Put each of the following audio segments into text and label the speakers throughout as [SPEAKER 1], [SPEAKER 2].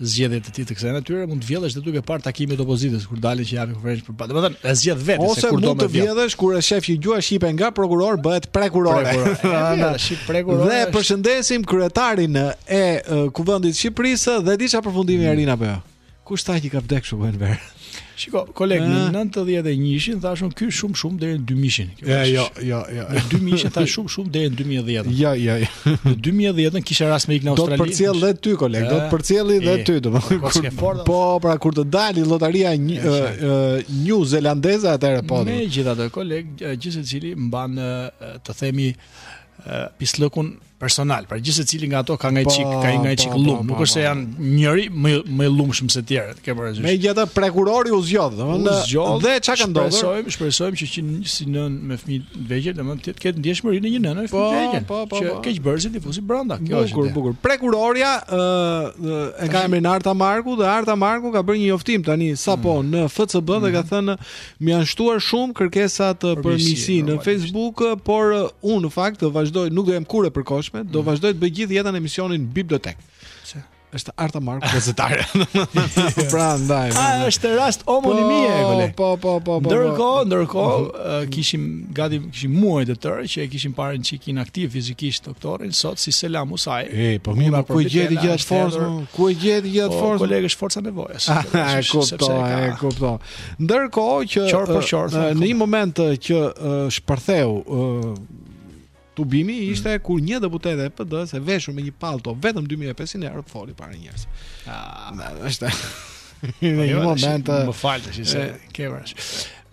[SPEAKER 1] zgjedhjet e tij të kësaj natyre, mund të vjellësh dhe duke parë takimin e opozitës kur dalin që japin konferencë për patë. Domethënë, e zgjedh vetë
[SPEAKER 2] ose mund të vjellësh kur e shef që gjuha shqipe nga prokuror bëhet
[SPEAKER 1] prekuror. Prekuror, shi prekuror.
[SPEAKER 2] Dhe përshëndesim kryetarin e Kuvendit të Shqipërisë dhe diçka përfundimi mm. Arina apo jo. Kush tha që ka vdekur shoku Enver?
[SPEAKER 1] Shiko, koleg, në 91-shin thashë unë ky shumë shumë deri në 2000-shin. Ja,
[SPEAKER 2] jo, jo, jo.
[SPEAKER 1] Në 2000-shin thash shumë shumë deri në 2010.
[SPEAKER 2] Ja, ja, ja.
[SPEAKER 1] Në 2010-ën kisha rast me ik në Australi.
[SPEAKER 2] Do të përcjell dhe ty, koleg, do të përcjelli dhe ty, domethënë.
[SPEAKER 1] Po,
[SPEAKER 2] po, pra kur të dali lotaria neozelandeze atëherë po.
[SPEAKER 1] Megjithatë, koleg, gjithsecili mban të themi pislëkun personal, pra gjithsecili nga ato ka nga çik, ka një nga
[SPEAKER 2] çik
[SPEAKER 1] llum, nuk është se janë njëri më më i llumshëm se tjerët, ke parasysh.
[SPEAKER 2] Megjithatë prokurori u zgjodh, domethënë dhe çka ka ndodhur?
[SPEAKER 1] Shpresojmë, shpresojmë që që si nënë me fëmijë të vegjël, domethënë të ketë ndjeshmërinë e një nënë fëmijë të vegjël.
[SPEAKER 2] Po, po, po.
[SPEAKER 1] Që keqbërësit t'i fusi brenda, kjo është.
[SPEAKER 2] Bukur, bukur. Prokurorja ë e ka emrin Arta Marku dhe Arta Marku ka bërë një njoftim tani sapo
[SPEAKER 1] mm.
[SPEAKER 2] në FCB dhe ka mm. thënë Më janë shtuar shumë kërkesat
[SPEAKER 1] për miqësi
[SPEAKER 2] në Facebook, por uh, unë në fakt do vazhdoj, nuk do jem kurrë e përkohshme, do mm. vazhdoj të bëj gjithë jetën emisionin Bibliotekë.
[SPEAKER 1] Çe.
[SPEAKER 2] Është Arta Mark gazetare. pra ndaj.
[SPEAKER 1] A është rast omonimie kolege.
[SPEAKER 2] Po, po, po, po.
[SPEAKER 1] Ndërkohë, ndërkohë mhm. uh, kishim gati kishim muaj të tërë që e kishim parë një çik inaktiv fizikisht doktorin, sot si Selam Musai.
[SPEAKER 2] E, po mirë, ku e gjeti gjithë forcën? Ku e gjeti gjithë
[SPEAKER 1] po,
[SPEAKER 2] forcën?
[SPEAKER 1] Koleg, është forca e nevojës.
[SPEAKER 2] Ah, e
[SPEAKER 1] kuptoj,
[SPEAKER 2] e kuptoj. Ndërkohë që
[SPEAKER 1] qorë për
[SPEAKER 2] qorë,
[SPEAKER 1] uh,
[SPEAKER 2] në një moment që uh, shpërtheu uh, tubimi mm. ishte mm. kur një deputete e PD-së e veshur me një palto vetëm 2500 euro foli para njerëzve.
[SPEAKER 1] Ah,
[SPEAKER 2] është. Në po, një
[SPEAKER 1] jo,
[SPEAKER 2] moment
[SPEAKER 1] më fal tash se ke vësh.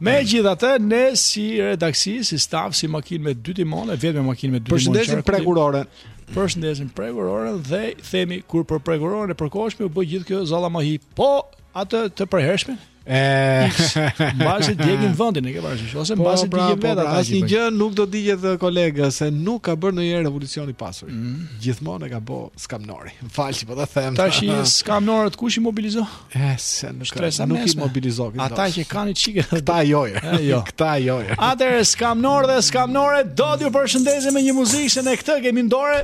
[SPEAKER 1] Megjithatë, ne si redaksi, si staf, si makinë me dy timone, vetëm makinë me dy timone.
[SPEAKER 2] Përshëndesim prekuroren.
[SPEAKER 1] Përshëndesim prekuroren dhe themi kur për prekuroren e përkohshme u bë gjithë kjo zallamahi. Po atë të përhershmen
[SPEAKER 2] mbase
[SPEAKER 1] e djegin vendin e ke parasysh ose
[SPEAKER 2] po,
[SPEAKER 1] mbase
[SPEAKER 2] pra,
[SPEAKER 1] djegin
[SPEAKER 2] po,
[SPEAKER 1] vetë
[SPEAKER 2] pra,
[SPEAKER 1] ata.
[SPEAKER 2] Asnjë gjë nuk do digjet kolege se nuk ka bërë ndonjëherë revolucion i pasuri.
[SPEAKER 1] Mm.
[SPEAKER 2] Gjithmonë e ka bë skamnori. Fal që po ta them.
[SPEAKER 1] Tashi skamnorët kush i mobilizo?
[SPEAKER 2] E, s', nuk ka. Nuk i
[SPEAKER 1] mobilizo
[SPEAKER 2] këta.
[SPEAKER 1] Ata që kanë çike.
[SPEAKER 2] Këta
[SPEAKER 1] jo. jo.
[SPEAKER 2] Këta jo.
[SPEAKER 1] Atëherë skamnorë dhe skamnore do t'ju përshëndesim me një muzikë se ne këtë kemi në dorë.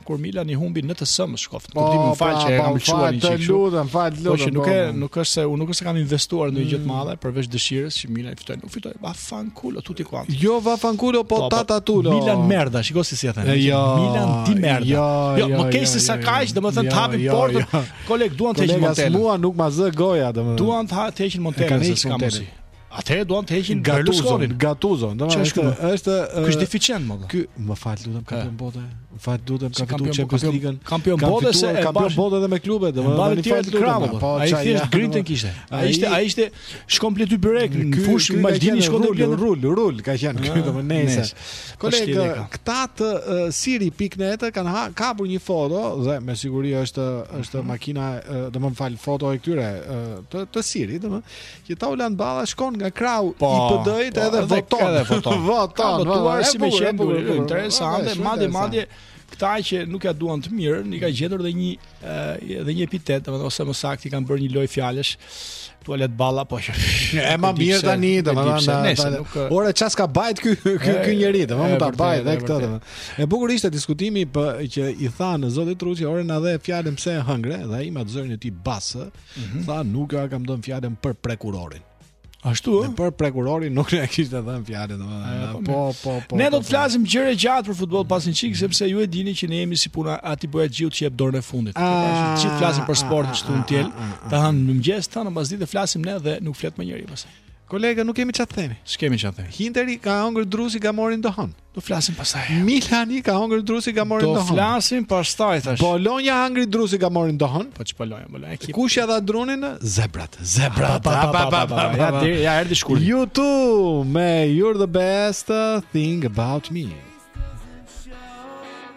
[SPEAKER 1] kur Milani humbi në të s'ëmës shkoft.
[SPEAKER 2] Po,
[SPEAKER 1] më fal
[SPEAKER 2] po,
[SPEAKER 1] që e
[SPEAKER 2] po,
[SPEAKER 1] kam lëshuar një çështje.
[SPEAKER 2] Lutem, fal, lutem.
[SPEAKER 1] Po që nuk
[SPEAKER 2] po,
[SPEAKER 1] e nuk është se unë nuk është se kam investuar në një gjë të mm. madhe përveç dëshirës që Milani të fitojë. Nuk fitoi, vaffanculo tutti quanti.
[SPEAKER 2] Jo vaffanculo, po tata tulo.
[SPEAKER 1] Milan merda, shiko se si e
[SPEAKER 2] thonë. Jo,
[SPEAKER 1] Milan di merda.
[SPEAKER 2] Jo,
[SPEAKER 1] jo, më keq se sa kaq, domethënë të hapin portën. Koleg duan të heqin
[SPEAKER 2] Montella.
[SPEAKER 1] Koleg
[SPEAKER 2] mua nuk ma zë goja, domethënë.
[SPEAKER 1] Duan të heqin Montella,
[SPEAKER 2] s'kam
[SPEAKER 1] mundsi. Atëherë duan të heqin Berlusconin. Gattuso,
[SPEAKER 2] domethënë është është
[SPEAKER 1] ky është deficient me.
[SPEAKER 2] Ky më fal lutem kampion bote. Më fal lutem ka fituar Champions League-n.
[SPEAKER 1] Kampion bote se
[SPEAKER 2] kampion bote edhe me klube, domethënë
[SPEAKER 1] më fal lutem. Po,
[SPEAKER 2] po
[SPEAKER 1] ai thjesht grintën kishte. Ai ishte ai ishte shkon blet dy byrek në
[SPEAKER 2] fushë
[SPEAKER 1] Maldini shkon
[SPEAKER 2] të
[SPEAKER 1] blet
[SPEAKER 2] rul, rul ka qenë ky
[SPEAKER 1] ah,
[SPEAKER 2] domethënë nesër.
[SPEAKER 1] Po, Kolega,
[SPEAKER 2] këta të Syri pik net kanë kapur një foto dhe me siguri është është mhm. makina, domethënë fal foto e këtyre të të Syri, domethënë Që Taulant Balla shkon nga krahu
[SPEAKER 1] po,
[SPEAKER 2] i PD-së
[SPEAKER 1] po,
[SPEAKER 2] edhe voton.
[SPEAKER 1] Edhe voton.
[SPEAKER 2] voton.
[SPEAKER 1] Votuar
[SPEAKER 2] siç më
[SPEAKER 1] qenë
[SPEAKER 2] duhet.
[SPEAKER 1] Interesante, madje madje këta që nuk ia duan të mirën, i kanë gjetur dhe një edhe një epitet, domethënë ose më saktë i kanë bërë një lojë fjalësh. Tualet balla po që.
[SPEAKER 2] E ma
[SPEAKER 1] mir
[SPEAKER 2] tani, domethënë. Ora ças ka bajt ky ky ky njerëz, domethënë ta bajt edhe këtë domethënë. E bukur ishte diskutimi për që i tha në zoti Truçi, ore na dhe fjalën pse e hëngre, dhe ai me zërin e tij bas.
[SPEAKER 1] mm -hmm.
[SPEAKER 2] tha nuk ia kam dhënë fjalën për prokurorin.
[SPEAKER 1] Ashtu ë?
[SPEAKER 2] Për prokurorin nuk e kishte dhënë fjalën, domethënë.
[SPEAKER 1] Po,
[SPEAKER 2] po, po, po.
[SPEAKER 1] Ne do të
[SPEAKER 2] po, po.
[SPEAKER 1] flasim gjerë e gjatë për futboll pas një çik sepse ju e dini që ne jemi si puna e atij bojaxhiut që jep dorën e fundit.
[SPEAKER 2] Ah, të
[SPEAKER 1] gjithë flasim për ah, sportin këtu ah, në
[SPEAKER 2] të diel.
[SPEAKER 1] Të hënën në mëngjes, të hënën pasdite flasim ne dhe nuk flet më njeri pastaj.
[SPEAKER 2] Kolega, nuk kemi çfarë themi.
[SPEAKER 1] S'kemi çfarë themi.
[SPEAKER 2] Interi ka hëngër dru si gomari në duhan.
[SPEAKER 1] Do flasim pastaj.
[SPEAKER 2] Milani ka hongër dru si gomari
[SPEAKER 1] në
[SPEAKER 2] duhan.
[SPEAKER 1] Do flasim pastaj tash.
[SPEAKER 2] Bologna hangri dru si gomari në duhan.
[SPEAKER 1] Po ç'Bologna, Bologna ekip.
[SPEAKER 2] Kush ia dha drurin? Zebrat. Zebrat.
[SPEAKER 1] Pa pa pa pa. Ja deri ja erdhi
[SPEAKER 2] shkurt. U2 me You're the best thing about me.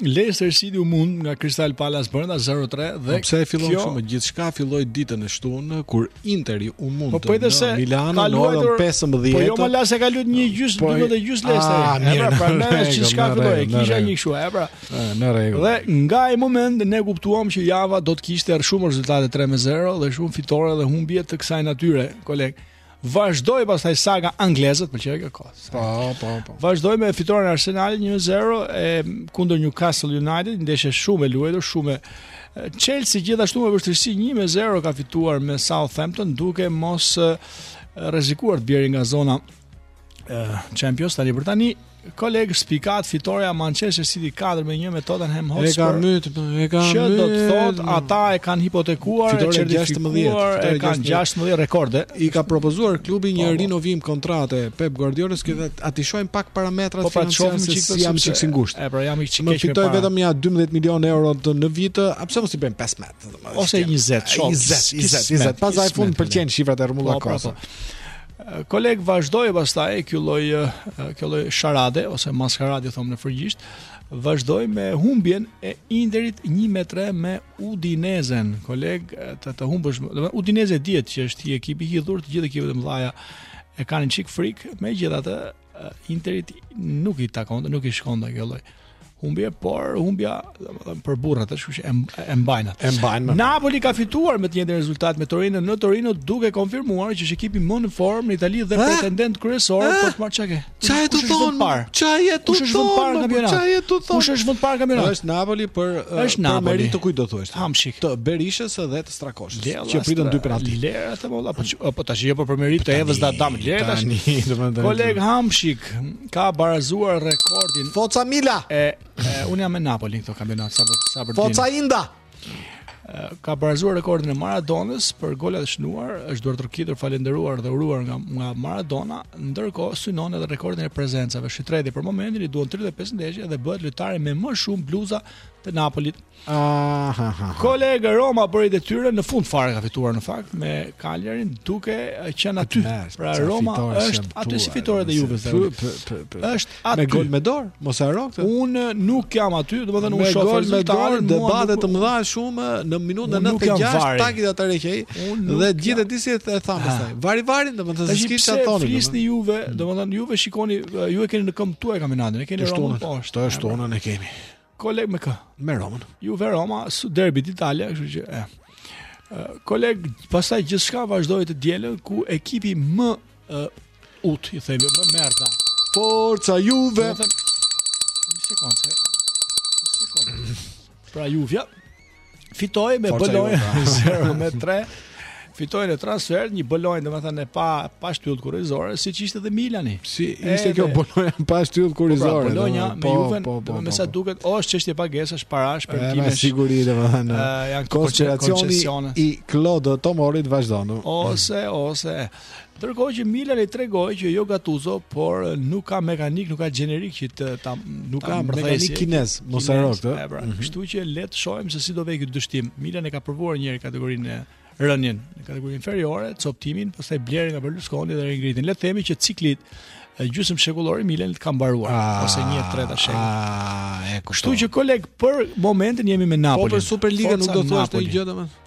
[SPEAKER 1] Leicester City u mund nga Crystal Palace brenda 0-3 dhe
[SPEAKER 2] po pse e fillon kështu me gjithçka filloi ditën e shtunë kur Interi u mund
[SPEAKER 1] po, po në
[SPEAKER 2] San
[SPEAKER 1] Siro
[SPEAKER 2] në orën 15.
[SPEAKER 1] Po jo më lal se ka luajtur një gjys,
[SPEAKER 2] po,
[SPEAKER 1] duhet të gjys Leicester.
[SPEAKER 2] Ah,
[SPEAKER 1] e pra, prandaj
[SPEAKER 2] është
[SPEAKER 1] gjithçka filloi, kisha një kështu, e pra.
[SPEAKER 2] Në rregull.
[SPEAKER 1] Dhe nga ai moment ne kuptuam që java do të kishte shumë rezultate 3-0 dhe shumë fitore dhe humbje të kësaj natyre, koleg. Vazhdoi pastaj saga angleze, pëlqeu kjo kohë.
[SPEAKER 2] Po, po, po.
[SPEAKER 1] Vazhdoi me fitoren e Arsenalit 1-0 kundër Newcastle United, ndeshje shumë e luajtur, shumë Chelsea gjithashtu me vështirësi 1-0 ka fituar me Southampton duke mos rrezikuar të bjerë nga zona Champions tani për tani Kolegë, spikat fitorja e Manchester City 4 me 1 me Tottenham
[SPEAKER 2] Hotspur. E
[SPEAKER 1] kanë
[SPEAKER 2] myt, e kanë myt.
[SPEAKER 1] Që do të thotë, ata e kanë hipotekuar, e certifikuar, e kanë 16 rekorde.
[SPEAKER 2] I ka propozuar klubi një
[SPEAKER 1] po, po.
[SPEAKER 2] rinovim kontrate Pep Guardiola, që thotë aty shohim pak parametrat
[SPEAKER 1] po, pra,
[SPEAKER 2] financiare se si jam çik si ngushtë.
[SPEAKER 1] E pra jam i çik keq.
[SPEAKER 2] Më
[SPEAKER 1] fiton
[SPEAKER 2] vetëm ja 12 milion euro në vit, a pse mos i bëjmë 15, domethënë.
[SPEAKER 1] Ose 20,
[SPEAKER 2] 20, 20, 20. Pastaj
[SPEAKER 1] i
[SPEAKER 2] pëlqen shifrat e
[SPEAKER 1] rrumbullakosura. Koleg vazhdoi pastaj ky lloj kjo lloj sharade ose maskaradë i thonë në frëngjisht, vazhdoi me humbjen e Interit 1 me 3 me Udinezen. Koleg të të humbësh, do të thotë Udineze dihet që është një ekip i hidhur, të gjithë ekipet e mëdha e kanë një çik frikë, megjithatë Uh, Interit nuk i takon, nuk i shkon dot kjo lloj humbje, por humbja për burrat është, kështu që e mbajnë atë.
[SPEAKER 2] E mbajnë.
[SPEAKER 1] Napoli ka fituar me të njëjtin rezultat me Torino në Torino duke konfirmuar që është ekipi më në formë në Itali dhe pretendent kryesor për të marrë çake.
[SPEAKER 2] Çaj të thon. Çaj e tu thon. Çaj e tu thon.
[SPEAKER 1] Kush është më parë në kampionat?
[SPEAKER 2] Është Napoli për
[SPEAKER 1] është Napoli.
[SPEAKER 2] Për meritë të kujt do thuash?
[SPEAKER 1] Hamshik.
[SPEAKER 2] Të Berishës dhe Strakoshës, që pritën dy penalti.
[SPEAKER 1] Lëre atë vëlla, po, po, po tash jo për meritë të Evës dhe Adamit, lëre tash.
[SPEAKER 2] Domethënë.
[SPEAKER 1] Koleg Hamshik ka barazuar rekordin.
[SPEAKER 2] Forca Milan.
[SPEAKER 1] E, e un jam me Napoli këtë kampionat, sa për sa për.
[SPEAKER 2] Forca Inter.
[SPEAKER 1] Ka barazuar rekordin e Maradonës për gola të shënuar, është duartrokitur, falënderuar dhe uruar nga nga Maradona, ndërkohë synon edhe rekordin e prezencave. Si trend për momentin i duhen 35 ndeshje dhe bëhet lojtari me më shumë bluza të Napolit.
[SPEAKER 2] Aha.
[SPEAKER 1] Koleg Roma bëri detyrën në fund fare ka fituar në fakt me Cagliarin duke qenë aty. Pra Roma është aty si fitore të Juve. Është aty
[SPEAKER 2] me gol me dorë, mos e harro këtë.
[SPEAKER 1] Un nuk jam aty, domethënë
[SPEAKER 2] un
[SPEAKER 1] shoh rezultatin,
[SPEAKER 2] debate të mëdha shumë në minutën 96 takit ata
[SPEAKER 1] rreqej
[SPEAKER 2] dhe gjithsesi e thamë pastaj. Vari varin domethënë se
[SPEAKER 1] kisha
[SPEAKER 2] thonë.
[SPEAKER 1] Flisni Juve, domethënë Juve shikoni, ju e keni në këmbët tuaja kampionatin, e keni Romën. Po,
[SPEAKER 2] të shtunën e kemi.
[SPEAKER 1] Koleg me kë?
[SPEAKER 2] Me Romën.
[SPEAKER 1] Juve Roma si derbi d'Italia, kështu që e. Koleg, pastaj gjithçka vazhdoi të dielën ku ekipi më uh, ut, i themi, më merda.
[SPEAKER 2] Forca Juve.
[SPEAKER 1] Një sekondë. Një sekondë. Pra Juvja fitoi me Bologna 0 me 3. Fitoi në transfertë një Bologna domethënë pa pa shtyllë kurrizore, siç ishte dhe Milani.
[SPEAKER 2] Si ishte kjo Bologna pa shtyllë kurrizore?
[SPEAKER 1] Po, pra, Bologna me po, Juven,
[SPEAKER 2] po, po,
[SPEAKER 1] me sa duket, është çështje pagesash parash
[SPEAKER 2] për mendimin
[SPEAKER 1] tim.
[SPEAKER 2] Me siguri domethënë.
[SPEAKER 1] Ja
[SPEAKER 2] konspiracioni i Klod Tomorit vazhdon.
[SPEAKER 1] Ose ose Ndërkohë që Milani tregoi që jo Gattuso, por nuk ka mekanik, nuk ka gjenerik që të ta
[SPEAKER 2] nuk ka mekanik kinez, mos e harro këtë.
[SPEAKER 1] Pra, mm -hmm. Kështu që le të shohim se si do vej ky dështim. Milani e ka provuar një herë kategorinë e rënien në kategorinë inferiore, coptimin, pastaj blerjen nga Berlusconi dhe ringritjen. Le të themi që cikli gjysmëshekullor i Milanit ka mbaruar ah, ose një e treta shekull.
[SPEAKER 2] Ah, e kuptoj.
[SPEAKER 1] Kështu që koleg për momentin jemi me Napoli.
[SPEAKER 2] Po për Superligën nuk do të thoshte gjë domethënë.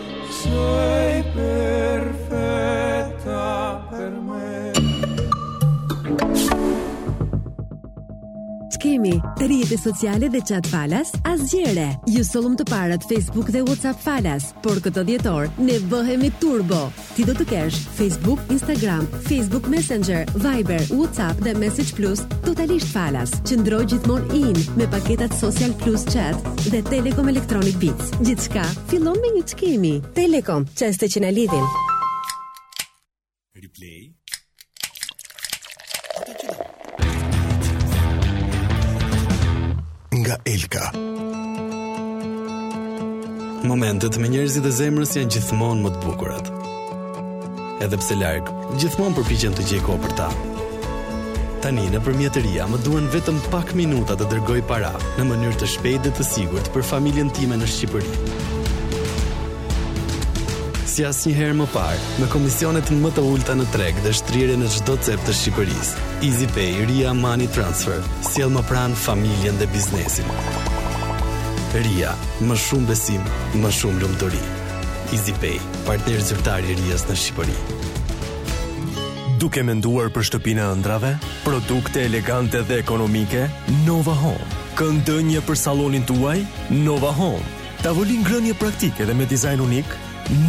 [SPEAKER 3] Ç'kemi? Rrjete sociale dhe chat falas? Asgjë e re. Ju sollëm të parët Facebook dhe WhatsApp falas, por këtë dhjetor ne bëhemi turbo. Ti do të kesh Facebook, Instagram, Facebook Messenger, Viber, WhatsApp dhe Message Plus totalisht falas. Qëndro gjithmonë in me paketat Social Plus Chat dhe Telekom Electronic Beats. Gjithçka fillon me një ç'kemi. Telekom, çaste që na lidhin.
[SPEAKER 4] Replay. nga Elka.
[SPEAKER 5] Momentet me njerëzit e zemrës janë gjithmonë më të bukurat. Edhe pse larg, gjithmonë përpiqem të gjej kohë për ta. Tani nëpërmjet Ria më duhen vetëm pak minuta të dërgoj para në mënyrë të shpejtë dhe të sigurt për familjen time në Shqipëri. Si asnjëherë më parë, me komisionet më të ulëta në treg dhe shtrirje në çdo cep të Shqipërisë, EasyPay Ria Money Transfer sjell më pranë familjen dhe biznesin. Ria, më shumë besim, më shumë lumturi. EasyPay, partner zyrtar i Rias në Shqipëri.
[SPEAKER 4] Duke menduar për shtëpinë e ëndrrave, produkte elegante dhe ekonomike, Nova Home. Kënd ndenjeje për sallonin tuaj? Nova Home. Tavolinë ngrënie praktike dhe me dizajn unik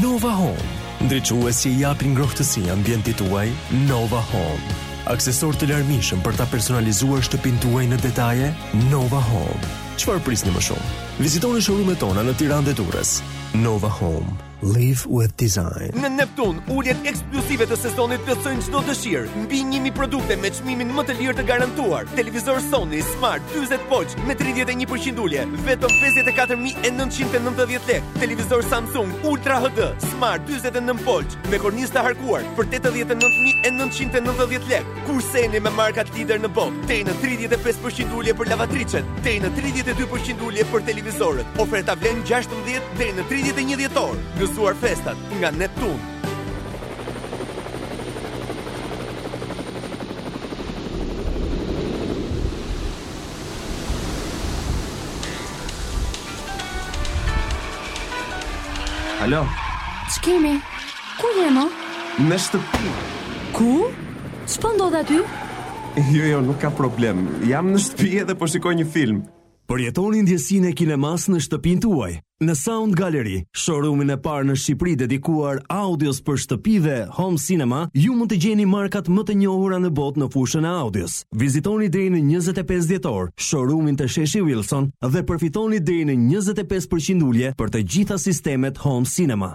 [SPEAKER 4] Nova Home. Ndriçues që i japin ngrohtësi ambientit tuaj Nova Home. Aksesorë të larmishëm për ta personalizuar shtëpinë tuaj në detaje Nova Home. Çfarë prisni më shumë? Vizitoni showroom-et tona në Tiranë dhe Durrës. Nova Home. Live with Design.
[SPEAKER 6] Në Neptun, uljet ekskluzive të sezonit plotësojnë çdo dëshirë. Mbi 1000 produkte me çmimin më të lirë të garantuar. Televizor Sony Smart 40 polç me 31% ulje, vetëm 54990 lekë. Televizor Samsung Ultra HD Smart 49 polç me kornizë të harkuar për 89990 lekë. Kurseni me markat lider në botë, deri në 35% ulje për lavatriçet, deri në 32% ulje për televizorët. Oferta vlen 16 deri në 31 dhjetor. Gëzuar festat nga Neptun.
[SPEAKER 7] Alo.
[SPEAKER 8] Ç'kemi? Ku je mo?
[SPEAKER 7] Në shtëpi.
[SPEAKER 8] Ku? Ç'po ndodh aty?
[SPEAKER 7] Jo, jo, nuk ka problem. Jam në shtëpi edhe po shikoj një film.
[SPEAKER 4] Përjetoni ndjesinë e kinemasë në shtëpinë tuaj. Në Sound Gallery, showroom-in e parë në Shqipëri dedikuar audios për shtëpi dhe home cinema, ju mund të gjeni markat më të njohura në botë në fushën e audios. Vizitoni deri në 25 dhjetor showroom-in te Sheshi Wilson dhe përfitoni deri në 25% ulje për të gjitha sistemet home cinema.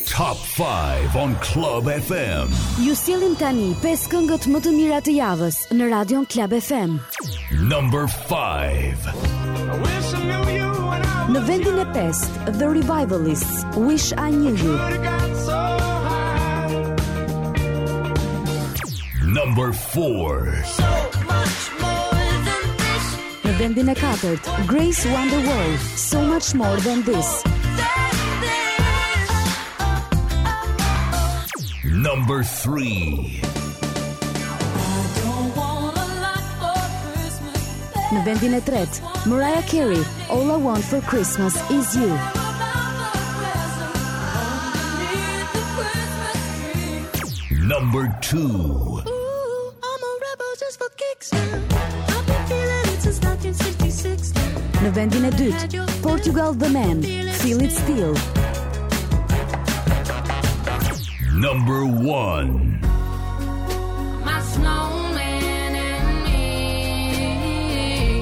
[SPEAKER 9] Top 5 on Club FM.
[SPEAKER 10] Ju sjellim tani pesë këngët më të mira të javës në Radion Club FM.
[SPEAKER 9] Number 5.
[SPEAKER 10] Në vendin e 5, The Revivalists, Wish I Knew You.
[SPEAKER 9] Number 4.
[SPEAKER 10] Në vendin e katërt, Grace Wonderwall, So Much More Than This.
[SPEAKER 9] Number 3
[SPEAKER 10] Në vendin e tretë, Mariah Carey, All I Want For Christmas Is You.
[SPEAKER 9] Number 2 Ooh,
[SPEAKER 10] Në vendin e dytë, Portugal The Man, Feel It Still.
[SPEAKER 9] Number 1. My snowman and me.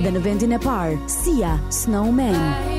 [SPEAKER 10] Dhe në vendin e parë, Sia, Snowman.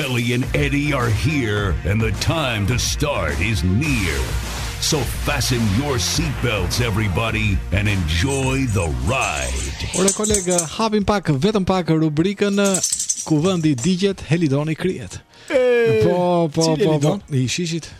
[SPEAKER 9] Kelly and Eddie are here and the time to start is near. So fasten your seat belts everybody and enjoy the ride.
[SPEAKER 2] Ora kolega, hapim pak vetëm pak rubrikën ku vendi digjet, Helidoni krijet. Po, po, po, po, i shishit.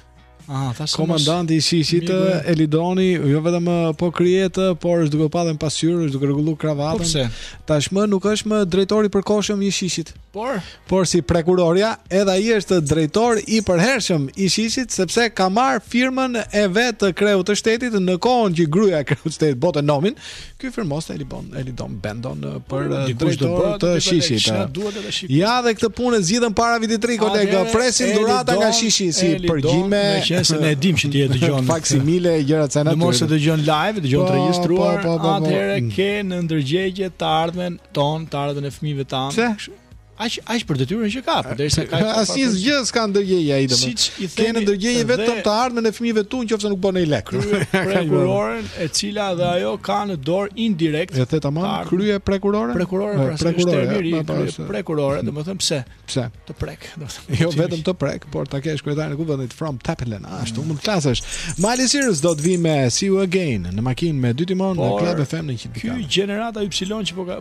[SPEAKER 1] Ah, tash
[SPEAKER 2] komandanti i SHISH-it Helidoni, jo vetëm po krihet, por është duke u pa dhe n'pasqyrë, është duke rregullu kravatën.
[SPEAKER 1] Po
[SPEAKER 2] Tashmë nuk është më drejtor i përkohshëm i SHISH-it.
[SPEAKER 1] Por,
[SPEAKER 2] por si prekurorja, edhe ai është drejtor i përhershëm i SHISH-it sepse ka marrë firmën e vetë kreut të shtetit në kohën që gruaja e kreut të shtetit votonte nominin, Ky firmoste Helidon Bendon për drejtor të SHISH-it. Ja dhe këtë punë e zgjidhën para Vitit të Ri
[SPEAKER 1] kolega,
[SPEAKER 2] presim dhurata nga SHISH-i si përgjime.
[SPEAKER 1] Meqenëse ne e dimë që ti na dëgjon.
[SPEAKER 2] Faksimile e gjëra
[SPEAKER 1] ca natyrë. Mos
[SPEAKER 2] na
[SPEAKER 1] dëgjon live, dëgjon të
[SPEAKER 2] po,
[SPEAKER 1] regjistruar.
[SPEAKER 2] Po, po,
[SPEAKER 1] Atëherë ke në ndërgjegje të ardhmen tonë, të ardhmen e fëmijëve tanë.
[SPEAKER 2] Pse?
[SPEAKER 1] Aq aq për detyrën që ka, përderisa ka
[SPEAKER 2] asnjë gjë s'ka ndërgjegje ai domethënë.
[SPEAKER 1] Siç i thënë,
[SPEAKER 2] ke në ndërgjegje vetëm të ardhmen e fëmijëve tu nëse nuk bën ai lek.
[SPEAKER 1] Prekuroren e cila dhe ajo ka në dorë indirekt.
[SPEAKER 2] E the tamam, kryeprekurore. Prekurore
[SPEAKER 1] pra
[SPEAKER 2] prekurore,
[SPEAKER 1] termi i ri, prekurore, domethënë pse?
[SPEAKER 2] Pse?
[SPEAKER 1] Të prek, domethënë.
[SPEAKER 2] Jo vetëm të prek, por ta kesh kryetarin e kuvendit from Tepelen, ashtu mund të klasësh. Miley Cyrus do të vijë me See You Again në makinë me dy timonë në Club FM në 104.
[SPEAKER 1] Ky gjenerata Y që po ka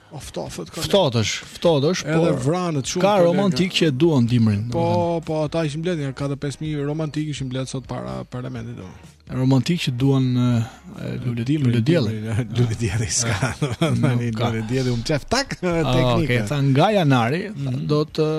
[SPEAKER 1] O ftohtë ka.
[SPEAKER 2] Ftohtë është, ftohtë
[SPEAKER 1] është, po.
[SPEAKER 2] Edhe vrenjtur shumë.
[SPEAKER 1] Ka romantikë që e duan dimrin.
[SPEAKER 2] Po, po, ata ishin mbledh nga 4-5000 romantikë ishin mbledh sot para parlamentit do.
[SPEAKER 1] Romantikë që duan lule dimrin,
[SPEAKER 2] luledielli. Luledielli s'ka.
[SPEAKER 1] Ah,
[SPEAKER 2] tani luledielli um çaf tak
[SPEAKER 1] ah,
[SPEAKER 2] teknikë.
[SPEAKER 1] Okej, tha nga janari mhm. do të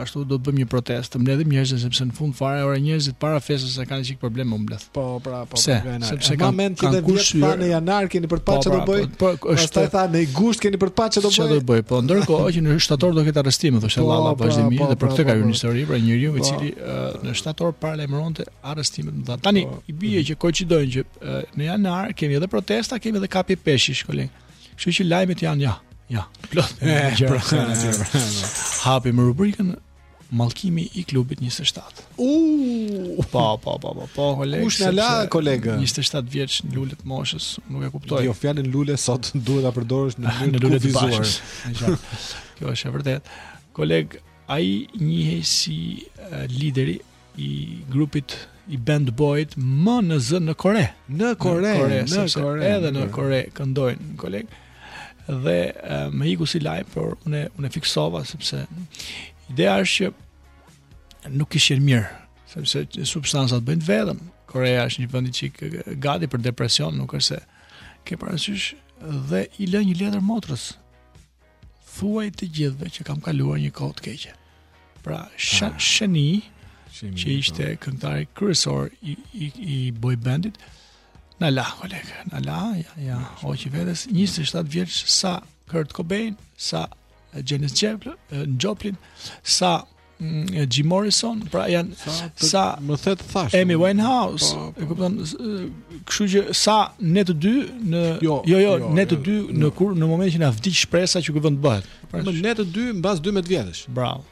[SPEAKER 1] Ashtu do të bëjmë një protestë, të mbledhim njerëzit sepse në fund fare ore njerëzit para festës e kanë çik problem me i mbledh.
[SPEAKER 2] Po, pra, po.
[SPEAKER 1] Pse?
[SPEAKER 2] Po,
[SPEAKER 1] sepse kanë
[SPEAKER 2] mendjen. Që
[SPEAKER 1] vetë
[SPEAKER 2] tha në janar keni për të pa
[SPEAKER 1] ç'do
[SPEAKER 2] bëj.
[SPEAKER 1] Po,
[SPEAKER 2] edhe tha në gusht keni për të pa ç'do bëj.
[SPEAKER 1] Çfarë do
[SPEAKER 2] bëj?
[SPEAKER 1] Po, ndërkohë që në shtator do ketë arrestime, thoshte
[SPEAKER 2] po,
[SPEAKER 1] Lalla
[SPEAKER 2] pra,
[SPEAKER 1] vazhdimisht
[SPEAKER 2] po,
[SPEAKER 1] dhe për
[SPEAKER 2] pra,
[SPEAKER 1] këtë ka hyrë në histori, pra njeriu i cili në shtator paralajmëronte arrestimet e mëdha. Tani i bie që koincidojnë që në janar kemi edhe protesta, kemi edhe kapje peshqish, kolegë. Kështu që lajmet janë ja, ja, plot me gjëra të
[SPEAKER 2] tjera.
[SPEAKER 1] Hapim rubrikën Mallkimi i klubit 27.
[SPEAKER 2] Uuu,
[SPEAKER 1] po, po, po, po, po, koleg.
[SPEAKER 2] Kush na la kolega?
[SPEAKER 1] 27 vjeç në lulet e moshës, nuk e kuptoj.
[SPEAKER 2] Jo fjalën lule sot duhet ta përdorësh në mënyrë të
[SPEAKER 1] vizuar. Kjo është e vërtetë. Koleg, ai njihej si lideri i grupit i bend bojit më në zë në Kore.
[SPEAKER 2] Në Kore, në
[SPEAKER 1] Kore, në
[SPEAKER 2] Kore
[SPEAKER 1] edhe
[SPEAKER 2] në
[SPEAKER 1] Kore këndojnë koleg. Dhe uh, më iku si lajm, por unë unë fiksova sepse ideja është që nuk ishin mirë, sepse substancat bëjnë të vetën. Korea është një vend një çik gati për depresion, nuk është se ke parasysh dhe i lë një letër motrës. thuaj të gjithëve që kam kaluar një kohë të keqe. Pra, sh ah. sheni që ishte po. këngëtari kryesor i i, i boy bandit. Na la, koleg, na la, ja, ia hoqi vetes 27 vjeç sa Kurt Cobain, sa Janis Joplin, Joplin, sa Mm, Jim Morrison, pra janë sa,
[SPEAKER 2] të,
[SPEAKER 1] sa
[SPEAKER 2] më the të thashë.
[SPEAKER 1] Amy Winehouse,
[SPEAKER 2] po, po.
[SPEAKER 1] e kupton, kështu që sa ne të dy në
[SPEAKER 2] jo,
[SPEAKER 1] jo, jo,
[SPEAKER 2] jo
[SPEAKER 1] ne të
[SPEAKER 2] jo,
[SPEAKER 1] dy jo, në kur në momentin që na vdiq shpresa që ky vend bëhet. Pra,
[SPEAKER 2] më ne të dy mbas 12 vjetësh.
[SPEAKER 1] Bravo.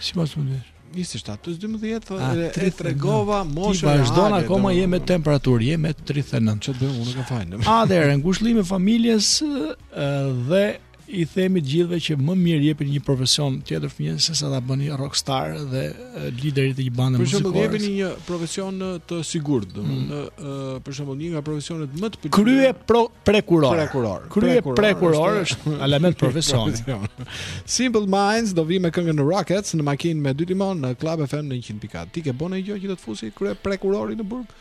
[SPEAKER 1] Si mos mund të
[SPEAKER 2] Ishte shtatë, të 12 thotë
[SPEAKER 1] ah,
[SPEAKER 2] e tregova moshën.
[SPEAKER 1] Ti vazhdon akoma je me temperaturë, je me 39.
[SPEAKER 2] Ç'do bëj unë ka fajin.
[SPEAKER 1] Atëherë ngushëllime familjes dhe I themi të gjithëve që më mirë jepini një profesion tjetër fëmijës se sa ta bëni rockstar dhe lider të një bande muzikore.
[SPEAKER 2] Për shembull, jepini një profesion të sigurt, domethënë për shembull një nga profesionet më të pëlqyer.
[SPEAKER 1] Krye pro, prekuror.
[SPEAKER 2] Prekuror.
[SPEAKER 1] Krye
[SPEAKER 2] prekuror është
[SPEAKER 1] element
[SPEAKER 2] profesion. Simple Minds do vi me këngën në Rockets në makinë me dy timonë në Club FM në 100.4. Ti ke bërë një gjë që do të fusi krye prekurori në burg?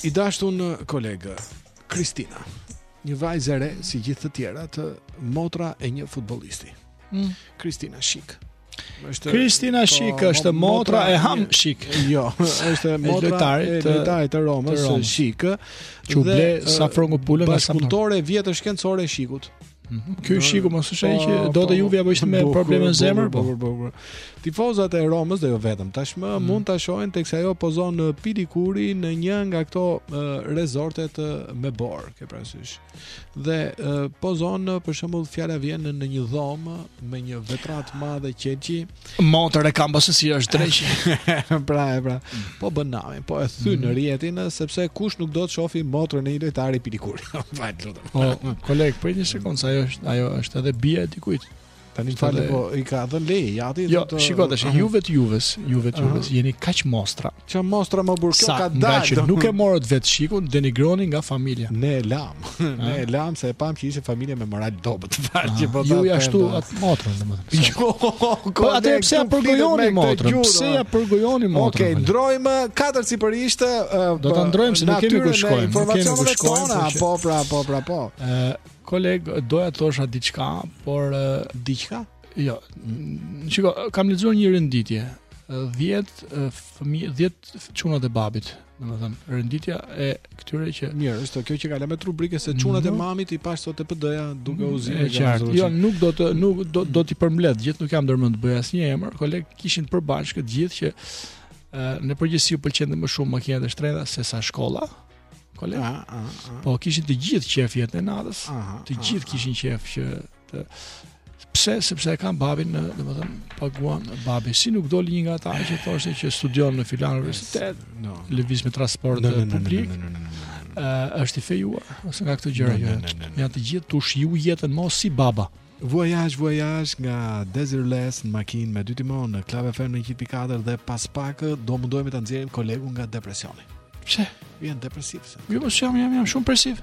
[SPEAKER 11] I
[SPEAKER 2] dashtun koleg, Kristina, një vajzë e re si gjithë të tjerat, motra e një futbollisti.
[SPEAKER 1] Mm.
[SPEAKER 2] Kristina Shik. Është
[SPEAKER 1] Kristina
[SPEAKER 2] po,
[SPEAKER 1] Shik është motra, e Ham Shik.
[SPEAKER 2] Jo, është motra e lojtarit të Romës, Shik.
[SPEAKER 1] Që u ble
[SPEAKER 2] sa
[SPEAKER 1] frongu pulën nga sa.
[SPEAKER 2] Bashkëpunëtore e vjetër shkencore e Shikut.
[SPEAKER 1] Ky Shiku mos është ai që po, donte po, Juve-ja po ishte me probleme në zemër, po.
[SPEAKER 2] Tifozat e Romës dhe jo vetëm, tashmë
[SPEAKER 1] mm.
[SPEAKER 2] mund ta shohin teksa ajo pozon pilikuri në një nga këto rezortet me borë, ke parasysh. Dhe pozon për shembull fjala vjen në një dhomë me një vetratë të madhe qelqi.
[SPEAKER 1] Motrën e kam parë si është dreqi.
[SPEAKER 2] pra, e pra. Po bën namin, po e thyen
[SPEAKER 1] mm.
[SPEAKER 2] rrjetin sepse kush nuk do të shofi motrën e një lojtari pilikuri. Va të lutem.
[SPEAKER 1] Po, koleg, prit një sekond, ajo është, ajo është edhe bija e dikujt.
[SPEAKER 2] Tani më
[SPEAKER 1] fal,
[SPEAKER 2] po i ka dhënë leje i
[SPEAKER 1] ati.
[SPEAKER 2] Jo, të...
[SPEAKER 1] shiko tash,
[SPEAKER 2] mm.
[SPEAKER 1] juve të Juves, juve të Juves, jeni kaq mostra.
[SPEAKER 2] Çfarë motra më burrë kjo ka dalë.
[SPEAKER 1] Ngaqë nuk e morët vetë shikun, denigroni nga familja.
[SPEAKER 2] Ne e lam. ne e lam se e pam që ishte familje me moral dobët.
[SPEAKER 1] Falë
[SPEAKER 2] që po.
[SPEAKER 1] Ju ashtu atë motrën domethënë.
[SPEAKER 2] Jo.
[SPEAKER 1] Po atë pse ja përgojoni motrën? Pse ja përgojoni motrën?
[SPEAKER 2] Okej, ndrojmë katërcipërisht.
[SPEAKER 1] Do ta ndrojmë se nuk kemi ku shkojmë. Informacionet
[SPEAKER 2] tona, po pra, po pra, po.
[SPEAKER 1] Ë, koleg, doja të thosha diçka, por
[SPEAKER 2] diçka?
[SPEAKER 1] Jo, shiko, kam lexuar një renditje. 10 fëmijë, 10 çunat e babit, domethënë, renditja e këtyre që
[SPEAKER 2] mirë, është kjo që ka lëmë rubrikë se çunat e mamit i pash sot e PD-së duke u zënë
[SPEAKER 1] gjatë. Jo, nuk do të nuk do do t'i përmbledh të gjithë, nuk jam ndërmend të them asnjë emër, koleg, kishin të përbashkët të gjithë që në përgjithësi u pëlqente më shumë makinat e shtrenjta sesa shkolla. Koleg. Po kishin të gjithë qef jetën e natës. Të gjithë kishin qef që Pse? Sepse e kanë babin ë, domethënë, paguan babi. Si nuk doli një nga ta që thoshte që studion në filan universitet,
[SPEAKER 2] no, no.
[SPEAKER 1] lëviz me transport
[SPEAKER 2] no, no, no,
[SPEAKER 1] publik,
[SPEAKER 2] no, no, no, no, no,
[SPEAKER 1] no. Uh, është i fejuar, ose nga këto gjëra.
[SPEAKER 2] No, no, no, no, no.
[SPEAKER 1] Ja të gjithë të shiu jetën mos si baba.
[SPEAKER 2] Voyage, voyage nga Desireless në makinë me dy timon në Club FM në 100.4 dhe pas pak do mundohemi ta nxjerrim kolegun nga depresioni.
[SPEAKER 1] Pse?
[SPEAKER 2] Vjen depresiv.
[SPEAKER 1] Jo, mos jam, jam, jam shumë
[SPEAKER 12] depresiv.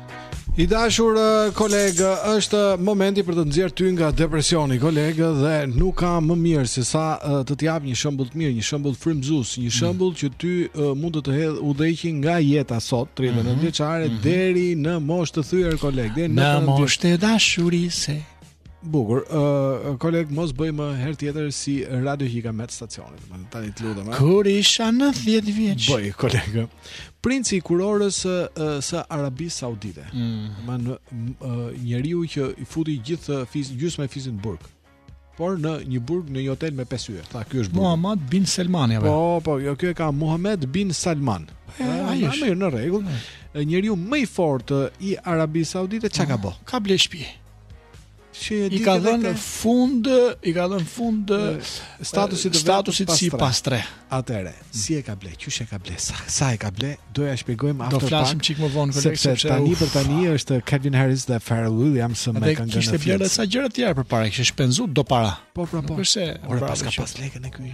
[SPEAKER 2] I dashur koleg, është momenti për të nxjerrë ty nga depresioni, koleg, dhe nuk ka më mirë sesa të të jap një shembull të mirë, një shembull frymëzues, një mm. shembull që ty mund të të hedh udhëheqë nga jeta sot, 39
[SPEAKER 1] mhm.
[SPEAKER 2] vjeçare
[SPEAKER 1] mm -hmm.
[SPEAKER 2] deri në moshë të thyer koleg, deri
[SPEAKER 1] në moshë të dashurisë.
[SPEAKER 2] Bukur. Ë uh, koleg mos bëj më herë tjetër si radio që i ka me stacionit. Po tani të lutem.
[SPEAKER 1] Kur isha në 10 vjeç.
[SPEAKER 2] Bëj koleg. Princi i kurorës së uh, së Arabisë Saudite.
[SPEAKER 1] Mm.
[SPEAKER 2] Domethënë uh, njeriu që i futi gjithë fis, gjysmën e fisit në burg. Por në një burg në një hotel me pesë yje. Tha ky është burg.
[SPEAKER 1] Muhammad bin Salman, a.
[SPEAKER 2] Po, po, jo ky e ka Muhammed bin Salman. Po,
[SPEAKER 1] ai është
[SPEAKER 2] mirë në rregull. Njeriu më i fortë i Arabisë Saudite çka ka bë?
[SPEAKER 1] Ka ble shtëpi.
[SPEAKER 2] që
[SPEAKER 1] i ka dhënë fund, i ka dhënë fund
[SPEAKER 2] statusit të
[SPEAKER 1] statusit si pastre. Atëherë,
[SPEAKER 2] mhm. si e ka ble? Qysh e ka ble? Sa, sa e ka ble? Do ia
[SPEAKER 1] shpjegojmë
[SPEAKER 2] after pak.
[SPEAKER 1] Do flasim çik më vonë koleg
[SPEAKER 2] sepse, sepse tani për tani është Calvin Harris dhe Pharrell Williams me këngën
[SPEAKER 1] Feels.
[SPEAKER 2] Kishte
[SPEAKER 1] blerë ca gjëra të tjera përpara, kishte shpenzuar do para.
[SPEAKER 2] Po, po, po.
[SPEAKER 1] Përse?
[SPEAKER 2] Ore
[SPEAKER 1] paska
[SPEAKER 2] pas lekë
[SPEAKER 13] dhe ky.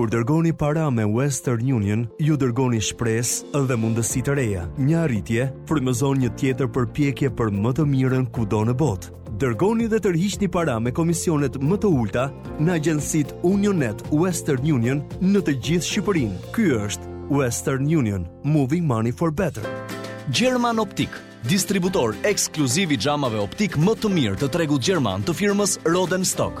[SPEAKER 4] Kur dërgoni para me Western Union, ju dërgoni shpresë dhe mundësi të reja. Një arritje frymëzon një tjetër përpjekje për më të mirën kudo në botë. Dërgoni dhe tërhiqni para me komisionet më të ulëta në agjensitë Unionnet Western Union në të gjithë Shqipërinë. Ky është Western Union, moving money for better.
[SPEAKER 14] Gjerman Optik, distributor ekskluziv i xhamave optikë më të mirë të tregut gjerman të firmës Rodenstock.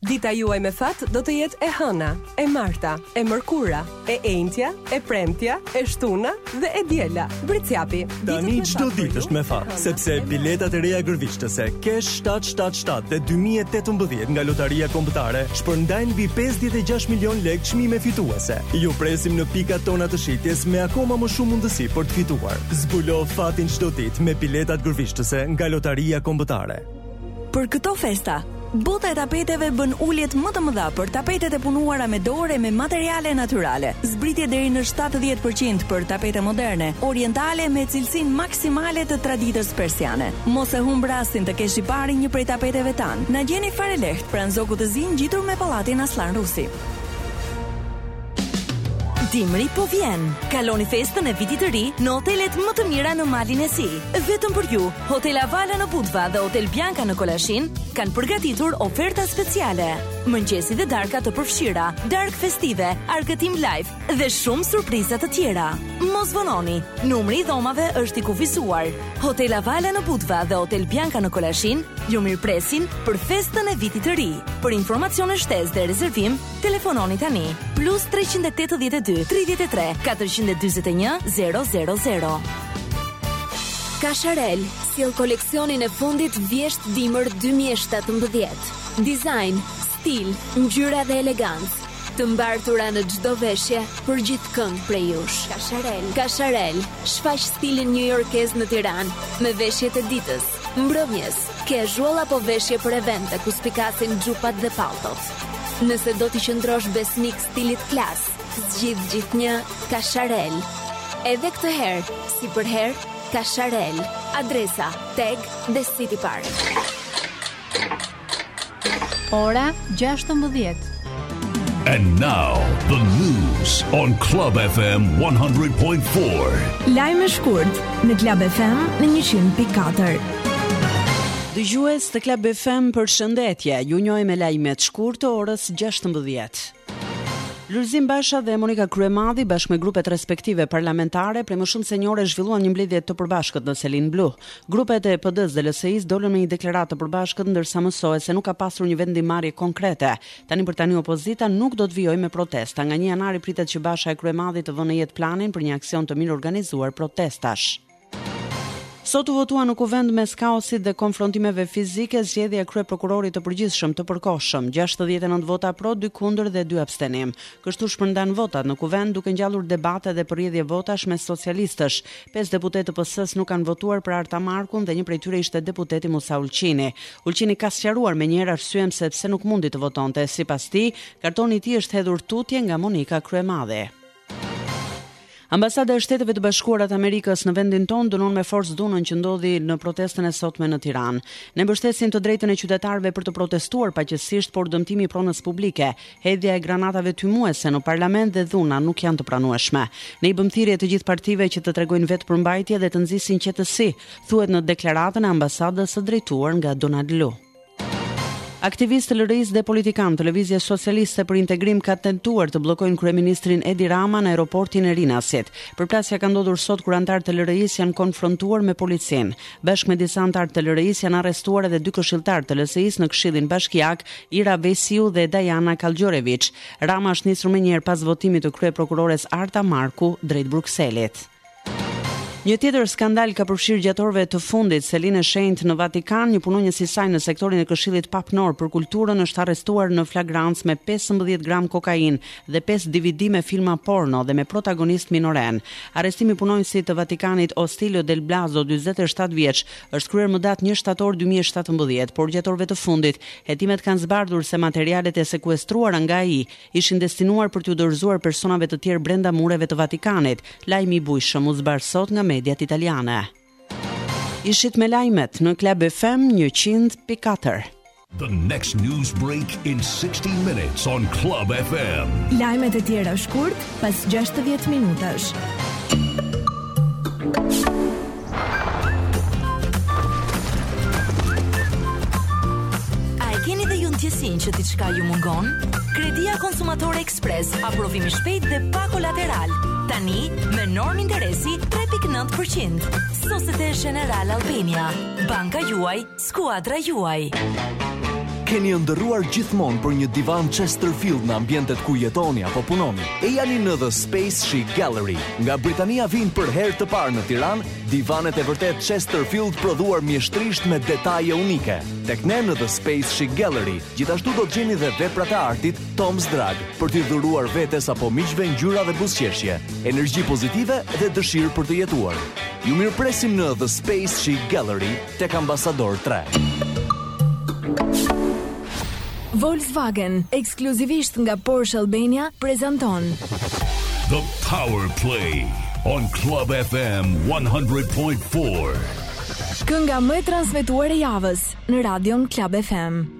[SPEAKER 15] Dita juaj me fat do të jetë e hëna, e marta, e mërkura, e enjtja, e premtja, e shtuna dhe e diela. Bricjapi.
[SPEAKER 4] Tani çdo ditë është me fat, sepse biletat e reja gërvishtëse Cash 777 dhe 2018 nga Lotaria Kombëtare shpërndajnë mbi 56 milion lekë çmime fituese. Ju presim në pikat tona të shitjes me akoma më shumë mundësi për të fituar. Zbulo fatin çdo ditë me biletat gërvishtëse nga Lotaria Kombëtare.
[SPEAKER 16] Për këto festa, bota e tapeteve bën uljet më të mëdha për tapetet e punuara me dorë e me materiale natyrale. Zbritje deri në shtatëdhjetë për qind për tapete moderne, orientale me cilësinë maksimale të traditës persiane. Mos e humb rastin të kesh i pari një prej tapeteve tanë. Na gjeni fare lehtë pranë Zogut të Zi ngjitur me pallatin Asllan Rusi. Dimri po vjen! Kaloni festën e Vitit të Ri në hotelet më të mira në Malin e Zi. Vetëm për ju! Hotel Avala në Budva dhe Hotel Bianca në Kolashin kanë përgatitur oferta speciale. Mëngjesi dhe darka të përfshira, darkë festive, argëtim live dhe shumë surpriza të tjera. Mos vononi, numri i dhomave është i kufizuar. Hotel Avala në Budva dhe Hotel Bianca në Kolashin ju mirëpresin për festën e vitit të ri. Për informacione shtesë dhe rezervim, telefononi tani plus 382 33 441 000.
[SPEAKER 17] Kasharel sjell koleksionin e fundit vjeshtë dimër 2017. Dizajn, stil, ngjyra dhe elegancë të mbartura në çdo veshje për gjithkënd prej jush. Kasharel, Kasharel, shfaq stilin njujorkez në Tiranë me veshjet e ditës. mbrëmjes, casual apo veshje për evente ku spikasin xhupat dhe palltot. Nëse do t'i qëndrosh besnik stilit klas, zgjidh gjithnjë Kasharel. Edhe këtë herë, si përherë, Kasharel. Adresa, TEG dhe City Park.
[SPEAKER 18] Ora 16.
[SPEAKER 9] And now the news on Club FM 100.4.
[SPEAKER 19] Lajme shkurt në Club FM në 100.4.
[SPEAKER 20] Dëgjues të Club FM përshëndetje, ju njohim me lajmet shkurt të orës 16. Lulzim Basha dhe Monika Kryemadhi bashkë me grupet respektive parlamentare prej më shumë se një ore zhvilluan një mbledhje të përbashkët në Selinë Blu. Grupet e PD-së dhe LSI-së dolën me një deklaratë të përbashkët ndërsa mësohet se nuk ka pasur një vendimmarrje konkrete. Tani për tani opozita nuk do të vijojë me protesta. Nga një janari pritet që Basha e Kryemadhi të vënë në jetë planin për një aksion të mirëorganizuar protestash. Sot u votua në Kuvend mes kaosit dhe konfrontimeve fizike zgjedhja e kryeprokurorit të përgjithshëm të përkohshëm, 69 vota pro, 2 kundër dhe 2 abstenim. Kështu u shpërndanë votat në Kuvend duke ngjallur debate dhe për rrjedhje votash mes socialistësh, Pesë deputetë të PS-së nuk kanë votuar për Arta Markun dhe një prej tyre ishte deputeti Musa Ulqini. Ulqini ka sqaruar menjëherë arsyen se pse nuk mundi të votonte. Sipas tij, kartoni i tij është hedhur tutje nga Monika Kryemadhi. Ambasada e Shteteve të Bashkuara të Amerikës në vendin tonë dënon me forcë dhunën që ndodhi në protestën e sotme në Tiranë. Ne mbështesim të drejtën e qytetarëve për të protestuar paqësisht, por dëmtimi i pronës publike, Hedhja e granatave tymuese në parlament dhe dhuna nuk janë të pranueshme. Ne i bëjmë thirrje të gjithë partive që të tregojnë vetëpërmbajtje dhe të nxisin qetësi, thuhet në deklaratën e ambasadës së drejtuar nga Donald Lu. Aktivistë të LRI-së dhe politikanë të Lëvizjes Socialiste për Integrim kanë tentuar të bllokojnë kryeministrin Edi Rama në aeroportin e Rinasit. Përplasja ka ndodhur sot kur anëtarë të LRI-së janë konfrontuar me policinë. Bashkë me disa anëtarë të LRI-së janë arrestuar edhe dy këshilltarë të LSI-së në Këshillin Bashkiak, Ira Vesiu dhe Dajana Kallgjoreviç. Rama është nisur menjëherë pas votimit të kryeprokurores Arta Marku drejt Brukselit. Një tjetër skandal ka përfshirë gjatë orëve të fundit selinë e shenjtë në Vatikan, një punonjës i saj në sektorin e Këshillit Papnor për Kulturën është arrestuar në flagrancë me pesëmbëdhjetë gram kokainë dhe pesë DVD me filma porno dhe me protagonistë minorenë. Arrestimi i punonjësit të Vatikanit Ostilio Del Blazo, dyzet e shtatë vjeç, është kryer më datë një shtator dy mijë e shtatëmbëdhjetë, por gjatë orëve të fundit, hetimet kanë zbardhur se materialet e sekuestruara nga ai ishin destinuar për t'iu dorëzuar personave të tjerë brenda mureve të Vatikanit. Lajmi i bujshëm u zbardh sot nga mediat italiane. Ishit me lajmet në Club FM 100.4.
[SPEAKER 9] The next news break in 60 minutes on Club FM.
[SPEAKER 19] Lajmet e tjera shkurt pas 60 minutash.
[SPEAKER 16] A e keni dhe ju ndjesinë që diçka ju mungon? Kredia konsumatore Express, aprovim i shpejt dhe pa kolateral. Tani me normë interesi 3.9%. Societe Generale Albania, banka juaj, skuadra juaj.
[SPEAKER 14] Keni ëndërruar gjithmonë për një divan Chesterfield në ambientet ku jetoni apo punoni. Ejani në The Space Chic Gallery. Nga Britania vijnë për herë të parë në Tiranë divanet e vërtetë Chesterfield prodhuar mjeshtërisht me detaje unike. Tek ne në The Space Chic Gallery, gjithashtu do të gjeni dhe veprat e artit Tom's Drag për t'i dhuruar vetes apo miqve ngjyra dhe buzëqeshje, energji pozitive dhe dëshirë për të jetuar. Ju mirëpresim në The Space Chic Gallery tek Ambasador 3.
[SPEAKER 21] Volkswagen, ekskluzivisht nga Porsche Albania, prezanton
[SPEAKER 9] The Power Play on Club FM 100.4.
[SPEAKER 21] Kënga më e transmetuar e javës në Radion Club FM.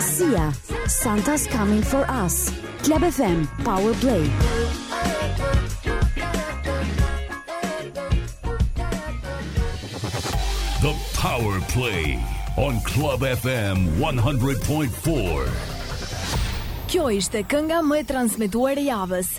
[SPEAKER 10] Sia, Santa's coming for us. Club FM, Power Play.
[SPEAKER 13] The
[SPEAKER 10] Power Play
[SPEAKER 9] on Club FM 100.4.
[SPEAKER 21] Kjo ishte kënga më e transmetuar e javës.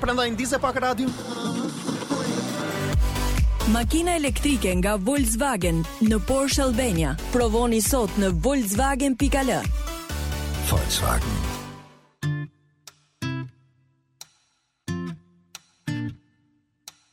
[SPEAKER 22] Prandaj ndize pak radion.
[SPEAKER 21] Makina elektrike nga Volkswagen në Porsche Albania. Provoni sot në volkswagen.al.
[SPEAKER 23] Volkswagen.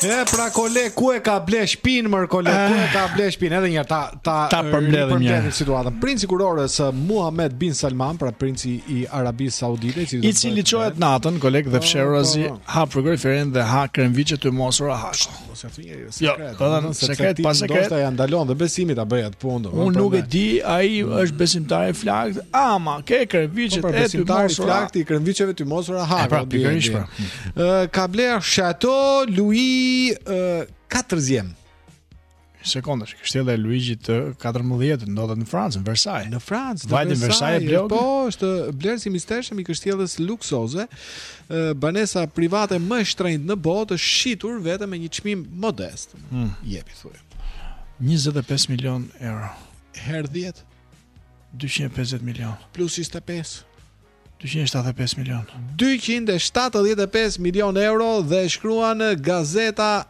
[SPEAKER 2] E pra koleg ku e ka ble shpinë mër koleg ku e ka ble shpinë edhe një ta ta
[SPEAKER 1] ta përmbledhim një
[SPEAKER 2] situatën. Princi i kurorës eh, Muhammed bin Salman, pra princi i Arabisë Saudite,
[SPEAKER 1] i cili çohet natën koleg dhe po, fshehurazi po, po. ha frigoriferin dhe ha kremviçe të mosur a
[SPEAKER 2] hash. Po si thënë
[SPEAKER 1] jo,
[SPEAKER 2] sekret.
[SPEAKER 1] Jo,
[SPEAKER 2] edhe
[SPEAKER 1] sekret pa sekret.
[SPEAKER 2] Ja ndalon dhe besimi ta bëjë atë punë.
[SPEAKER 1] Unë nuk e di, ai është besimtar i flakt, ama ke
[SPEAKER 2] kremviçe
[SPEAKER 1] të mosur.
[SPEAKER 2] Besimtar
[SPEAKER 1] i
[SPEAKER 2] flakt i kremviçeve të mosur a
[SPEAKER 1] hash. Pra pikërisht pra.
[SPEAKER 2] Ka blerë Chateau Louis 14.
[SPEAKER 1] Sekonda, që kështjella e Luigjit të 14 ndodhet në Francë, në Versaj.
[SPEAKER 2] Në Francë, në
[SPEAKER 1] Vajte në Versaj
[SPEAKER 2] e
[SPEAKER 1] bleu.
[SPEAKER 2] Po, është blerësi i mistershëm i kështjellës luksoze, banesa private më e shtrenjtë në botë, është shitur vetëm me një çmim modest.
[SPEAKER 1] Hmm.
[SPEAKER 2] Jepi, thuj.
[SPEAKER 1] 25 milion euro.
[SPEAKER 2] Herë 10?
[SPEAKER 1] 250 milion.
[SPEAKER 2] Plus 25.
[SPEAKER 1] 275 milion.
[SPEAKER 2] 275 milion euro dhe shkruan gazeta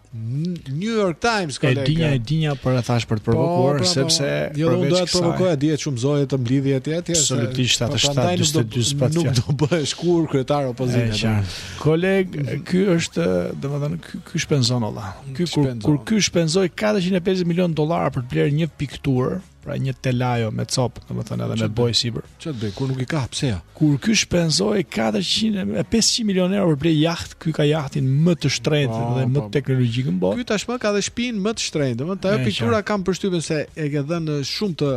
[SPEAKER 2] New York Times
[SPEAKER 1] kolegë.
[SPEAKER 2] E
[SPEAKER 1] dija e dija por e thashë për të
[SPEAKER 2] po, provokuar po,
[SPEAKER 1] sepse
[SPEAKER 2] po,
[SPEAKER 1] unë
[SPEAKER 2] do të provokoja a di, je shumë i zoti në mbledhje etj etj.
[SPEAKER 1] Absolutisht atë
[SPEAKER 2] 7 dhe 2
[SPEAKER 1] sa bëjnë.
[SPEAKER 2] Nuk do bëhesh kurrë kryetar opozite.
[SPEAKER 1] Koleg, ky është domethënë ky ky shpenzon olla. Ky kur kur ky shpenzoi 450 milion dollarë për të blerë një pikturë, pra një telajo me copë, domethënë edhe me bojë sipër.
[SPEAKER 2] Ç'të bëjë, kur nuk i ka, pse ja?
[SPEAKER 1] Kur ky shpenzoi 400, 500 milion euro për të blerë jaht, ky ka jahtin më të shtrenjtë
[SPEAKER 2] po,
[SPEAKER 1] dhe më
[SPEAKER 2] po.
[SPEAKER 1] teknologjik në botë.
[SPEAKER 2] Ky tashmë ka dhe shpinë më të shtrenjtë, domethënë ajo piktura kam përshtypjen se e ke dhënë shumë të,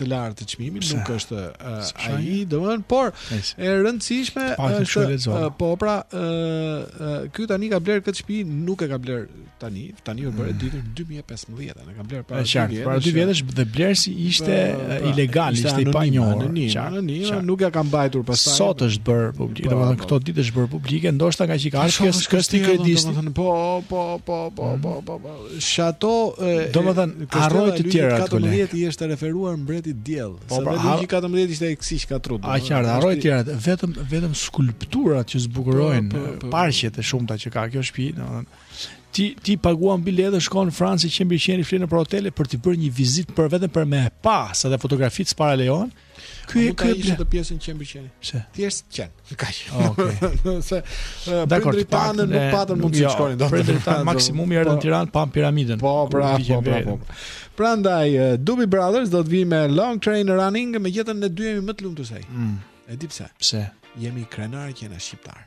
[SPEAKER 2] të lartë
[SPEAKER 1] çmimin,
[SPEAKER 2] nuk është
[SPEAKER 1] uh,
[SPEAKER 2] ai, domethënë por e rëndësishme
[SPEAKER 1] është,
[SPEAKER 2] uh, po pra, uh, uh, ky tani ka blerë këtë shpi, nuk e ka blerë tani, tani u bë mm. ditën 2015, e ka blerë para
[SPEAKER 1] 2 vjetësh. Para 2 vjetësh dhe blerësi ishte
[SPEAKER 2] pra,
[SPEAKER 1] ilegal, ishte, ishte i panjohur.
[SPEAKER 2] Anonim, nuk e ka mbajtur pastaj.
[SPEAKER 1] Sot është bërë publike,
[SPEAKER 2] po,
[SPEAKER 1] domethënë
[SPEAKER 2] po.
[SPEAKER 1] këto ditë është bërë publike, ndoshta ngaqë ka ardhur kjo skusti kredit.
[SPEAKER 2] Domethënë po, po, po, po, mm. po, po, po. Shato,
[SPEAKER 1] domethënë harroji të
[SPEAKER 2] tjera
[SPEAKER 1] ato.
[SPEAKER 2] 14 i është referuar mbretit diell.
[SPEAKER 1] Po, pra,
[SPEAKER 2] Luigi 14 ishte eksish ka trut.
[SPEAKER 1] E qartë, harroji të tjera, vetëm vetëm skulpturat që zbukurojnë parqet e shumta që ka kjo shtëpi, domethënë Ti ti paguan biletë dhe shkon në Francë, qen bir qeni fle nëpër hotele për të bërë një vizitë për vetëm për me pa, s'ta dhe fotografitë para lejon. Ky
[SPEAKER 2] e
[SPEAKER 1] ky
[SPEAKER 2] ishte të pjesën qen bir qeni.
[SPEAKER 1] Pse?
[SPEAKER 2] Ti je qen. Kaq.
[SPEAKER 1] Okej.
[SPEAKER 2] Se
[SPEAKER 1] prindërit
[SPEAKER 2] tanë nuk patën
[SPEAKER 1] mund
[SPEAKER 2] të jo, shkonin dot.
[SPEAKER 1] Prindërit tanë maksimumi erdhën në po. Tiranë panë piramidën.
[SPEAKER 2] Po, pra, po, pra, po. Prandaj Doobie Brothers do të vijë me Long Train Running me jetën ne të dy jemi më të lumtur se ai.
[SPEAKER 1] Mm.
[SPEAKER 2] E di pse?
[SPEAKER 1] Pse?
[SPEAKER 2] Jemi krenarë që jena
[SPEAKER 1] shqiptarë.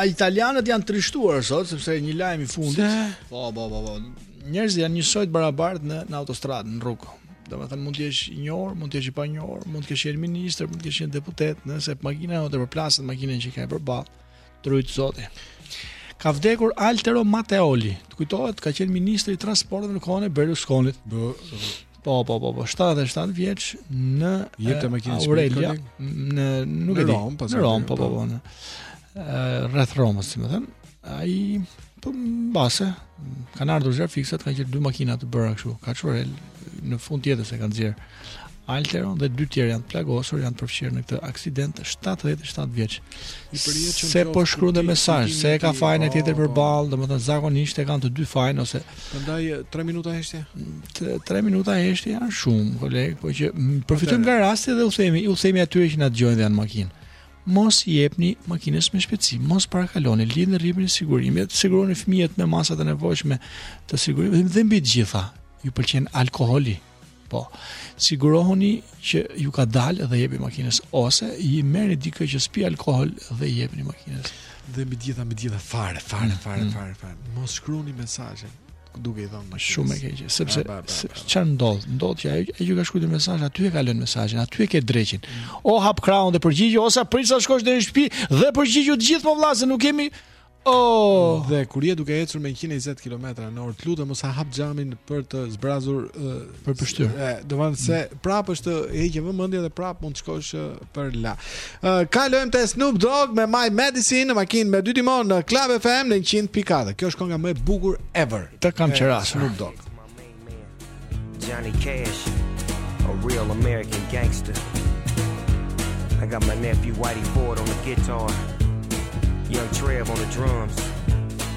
[SPEAKER 1] a italianët janë trishtuar sot sepse një lajm i fundit. Po, bo, bo, bo. Njerëzit janë njësoj të barabartë në në autostradë, në rrugë. Domethënë, mund të jesh i njohur, mund të jesh i panjohur, mund të kesh qenë ministër, mund të kesh qenë deputet, nëse makina jote përplaset me makinën që ka përballë, t'rujt zoti. Ka vdekur Altero Matteoli. Të kujtohet, ka qenë ministri i transportit në kohën e Berlusconit. Po, po, po, po, 77 vjeç në jetë
[SPEAKER 2] makinë
[SPEAKER 1] Aurelia, në nuk e di. Në
[SPEAKER 2] Romë,
[SPEAKER 1] po, po,
[SPEAKER 2] po.
[SPEAKER 1] Në rreth Romës, si me thënë. Ai po mbase kanë ardhur zjarrfikësat, kanë qenë dy makina të bëra kështu. Ka qenë në fund të jetës, e kanë nxjerrë Alteron dhe dy të tjerë janë plagosur, janë përfshirë në këtë aksident 77 vjeç. Se po shkruan dhe mesazh, se e ka fajin ai
[SPEAKER 2] tjetri
[SPEAKER 1] përballë, domethënë zakonisht e kanë të dy fajin ose
[SPEAKER 2] prandaj 3 minuta heshtje.
[SPEAKER 1] 3 minuta heshtje janë shumë, koleg, po të përfitojmë nga rasti dhe u themi, u themi atyre që na dëgjojnë dhe janë në makinë. Mos i jepni makinës me shpejtësi, mos parakaloni, lidhni rripin e sigurimit, siguroni fëmijët me masat e nevojshme të sigurisë dhe mbi të gjitha. Ju pëlqen alkooli? Po. Sigurohuni që ju ka dalë dhe jepni makinës ose merrni dikë që s'pi alkool dhe i jepni makinës.
[SPEAKER 2] Dhe mbi të gjitha, mbi të gjitha fare, fare, mm, fare,
[SPEAKER 1] mm.
[SPEAKER 2] fare, fare. Mos shkruani mesazhe. duke i dhënë makinës.
[SPEAKER 1] Shumë e keqe, sepse çfarë ndodh? Ndodh që ai që të ka shkruar mesazh aty e ka lënë mesazhin, aty e ke dreqin. Mm. O hap krahun dhe përgjigju ose prit sa të shkosh deri në shtëpi dhe përgjigju të gjithëve po vëlla se nuk kemi Oh.
[SPEAKER 2] Dhe kur je duke ecur me 120 km në orë, të lutem mos e hap xhamin për të zbrazur uh,
[SPEAKER 1] për pështyr.
[SPEAKER 2] E, domethënë se prapë është heqje vëmendje dhe prapë mund të shkosh për la. Ë uh, kalojmë te Snoop Dogg me My Medicine në makinë me dy timonë në Club FM në 100.4. Kjo është kënga më e bukur ever.
[SPEAKER 1] Të kam qeras
[SPEAKER 2] Snoop Dogg.
[SPEAKER 24] Johnny Cash, a real American gangster. I got my nephew Whitey Ford on the guitar. Young Trev on the drums.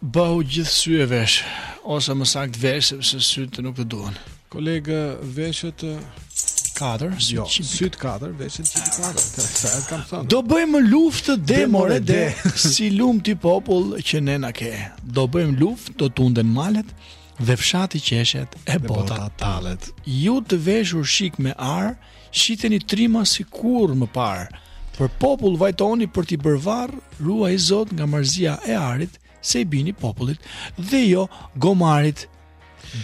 [SPEAKER 1] Bëhu gjithë sy e vesh, ose më saktë vesh sepse sytë nuk të duhen.
[SPEAKER 2] Kolegë, veshët
[SPEAKER 1] katër,
[SPEAKER 2] jo,
[SPEAKER 1] sytë
[SPEAKER 2] katër, veshët katër. Sa e kam thënë.
[SPEAKER 1] Do bëjmë luftë de more de, si lumti popull që ne na ke. Do bëjmë luftë, do tunden malet dhe fshati qeshet e bota tallet. Ju të veshur shik me ar, Shiteni trima, si kurrë më parë, për popull vajtoni për t'i bërë varr, ruaj Zot nga marrëzia e arit, se i bini popullit dhe jo gomarit.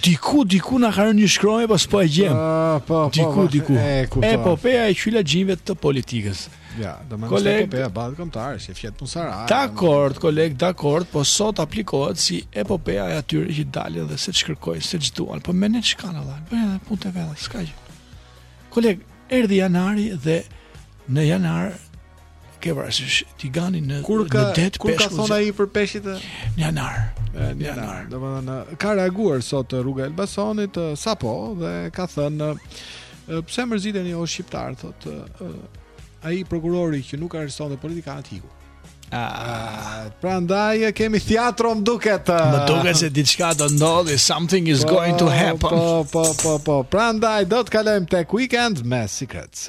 [SPEAKER 1] Diku diku na ka rënë një shkronjë po s'po e gjejmë.
[SPEAKER 2] Ah, po, po,
[SPEAKER 1] diku
[SPEAKER 2] po,
[SPEAKER 1] diku.
[SPEAKER 2] E, e
[SPEAKER 1] epopeja e qylaxhinjve të politikës.
[SPEAKER 2] Ja, domethënë
[SPEAKER 1] koleg...
[SPEAKER 2] epopeja e Ballit Kombëtar, si fjet pun sara.
[SPEAKER 1] Dakord, koleg, dakord, po sot aplikohet si epopeja e atyre që dalin dhe se ç'kërkojnë, se ç'duan, po me ne ç'kan Allah. Po edhe punë të vëlla, s'ka gjë. Koleg, erdhi janari dhe në janar ke parasysh tigani në
[SPEAKER 2] kur ka,
[SPEAKER 1] në det
[SPEAKER 2] kur ka thonë ai për peshqit e
[SPEAKER 1] në janar
[SPEAKER 2] në janar domethënë ka reaguar sot rruga e Elbasanit sapo dhe ka thënë pse mërziteni o shqiptarë thotë ai prokurori që nuk arrestonte politikanët iku Ah, prandaj kemi teatro më duket.
[SPEAKER 1] Më duket se diçka do ndodhi, something is po, going to happen.
[SPEAKER 2] Po, po, po, po. Prandaj do të kalojmë tek Weeknd me Secrets.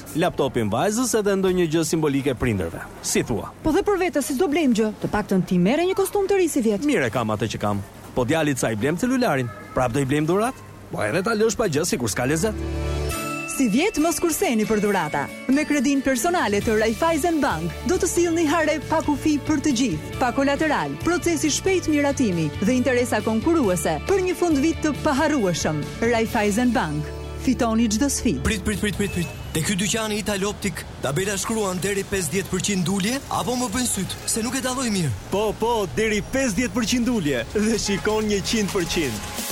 [SPEAKER 25] Laptopin vajzës edhe ndonjë gjë simbolike prindërve. Si thua?
[SPEAKER 26] Po dhe për vete se s'do blejmë gjë. Të paktën ti merre një kostum të ri sivjet. Mirë
[SPEAKER 25] e kam atë që kam. Po djalit t'ia blejmë celularin? Prapë do i blejmë dhuratë? Po edhe ta lësh pa gjë sikur s'ka lezet.
[SPEAKER 26] Sivjet mos kurseni për dhurata. Me kredinë personale të Raiffeisen Bank do të sillni hare pa kufi për të gjithë, pa kolateral, proces i shpejtë miratimi dhe interesa konkurruese për një fundvit të paharrueshëm. Raiffeisen Bank, Fitoni çdo sfidë!
[SPEAKER 27] Prit, prit, prit, prit, prit. Te ky dyqani Italoptik, tabela shkruan deri 50 për qind ulje, apo më bëjnë sytë, se nuk e dalloj mirë.
[SPEAKER 25] Po, po, deri 50 për qind ulje, dhe shikon njëqind
[SPEAKER 26] për qind.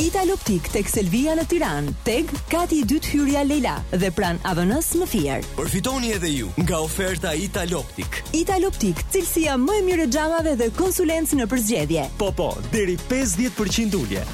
[SPEAKER 26] Italoptik tek Selvia në Tiranë, TEG, kati i dytë hyrja Lejla, dhe pranë AVN-së në Fier.
[SPEAKER 27] Përfitoni edhe ju, nga oferta
[SPEAKER 26] Italoptik. Italoptik, cilësia më e mirë e xhamave dhe konsulencë në përzgjedhje.
[SPEAKER 25] Po, po, deri 50 për qind ulje.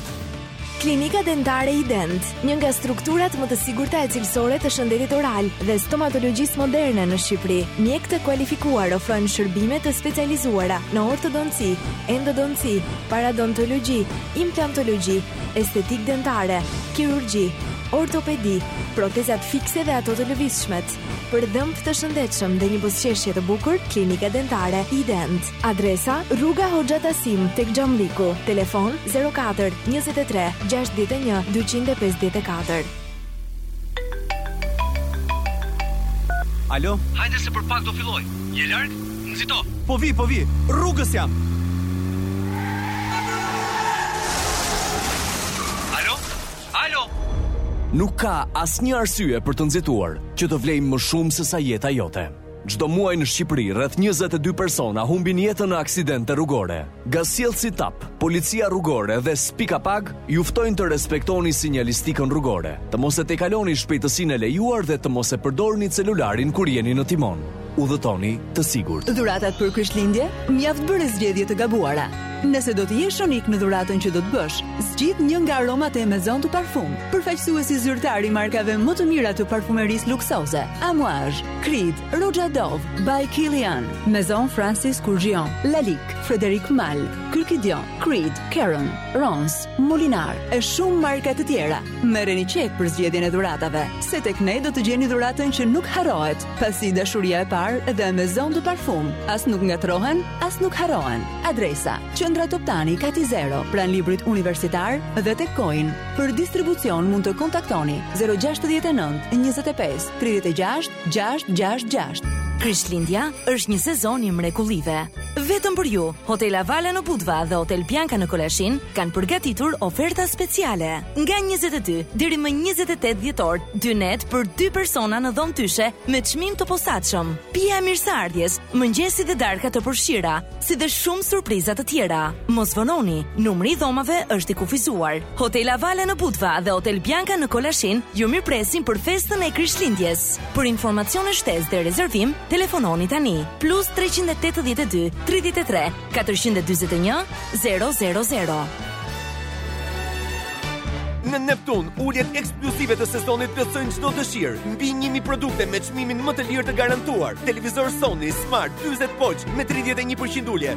[SPEAKER 21] Klinika Dentare Ident, një nga strukturat më të sigurta e cilësore të shëndetit oral dhe stomatologjisë moderne në Shqipëri. Mjekë të kualifikuar ofrojnë shërbime të specializuara në ortodonci, endodonci, paradontologji, implantologji, estetikë dentare, kirurgji, ortopedi, protezat fikse dhe ato të lëvizshmet. Për dhëmbë të shëndetshëm dhe një buzëqeshje të bukur, Klinika Dentare Ident. Adresa, Rruga Hoxha Tahsim, tek Xhamlliku. Telefon, 04 23 61 254.
[SPEAKER 23] Alo?
[SPEAKER 6] Hajde se për pak do filloj. Je larg? Nxito.
[SPEAKER 23] Po vij, po vij. Rrugës jam.
[SPEAKER 6] Alo? Alo?
[SPEAKER 14] Nuk ka asnjë arsye për të nxituar që të vlejë më shumë se sa jeta jote. Çdo muaj në Shqipëri rreth njëzet e dy persona humbin jetën në aksidente rrugore. Gazsjellësi TAP, Policia Rrugore dhe Spiecapag ju ftojnë të respektoni sinjalistikën rrugore, të mos e tejkaloni shpejtësinë e lejuar dhe të mos e përdorni celularin kur jeni në timon. Udhëtoni të sigurt.
[SPEAKER 26] Dhuratat për Krishtlindje? Mjaft bëre zgjedhje të gabuara. Nëse do të jesh unik në dhuratën që do të bësh, zgjidh një nga aromat e Maison de Parfum, përfaqësuesi zyrtar i markave më të mira të parfumerisë luksoze. Amouage Creed, Roja Dove, By Kilian, Maison Francis Kurkdjian, Lalique, Frederic Malle, Kurkdjian, Creed, Caron, Rancé, Molinard e shumë marka të tjera. Merreni qejf për zgjedhjen e dhuratave, se tek ne do të gjeni dhuratën që nuk harrohet, pasi dashuria e parë dhe Maison de Parfum as nuk ngatrohen, as nuk harrohen. Adresa: Qendra Toptani Kati Zero, pranë librit universitar dhe tek Coin. Për distribucion mund të kontaktoni 069 25 36 666.
[SPEAKER 16] Krishtlindja është një sezon i mrekullive. Vetëm për ju, Hotel Avala në Budva dhe Hotel Bianca në Kolashin kanë përgatitur oferta speciale. Nga 22 deri më 28 dhjetor, dy net për dy persona në dhomë dyshe me çmim të posaçëm. Pija e mirëseardhjes, mëngjesi dhe darka të përfshira, si dhe shumë surpriza të tjera. Mos vononi, numri i dhomave është i kufizuar. Hotel Avala në Budva dhe Hotel Bianca në Kolashin ju mirëpresin për festën e Krishtlindjes. Për informacione shtesë dhe rezervim, telefononi tani plus 382 33 441 000.
[SPEAKER 6] Në Neptun, uljet eksplozive të sezonit plotësojnë çdo dëshirë. Mbi 1000 produkte me çmimin më të lirë të garantuar. Televizor Sony Smart 40 polç me 31% ulje,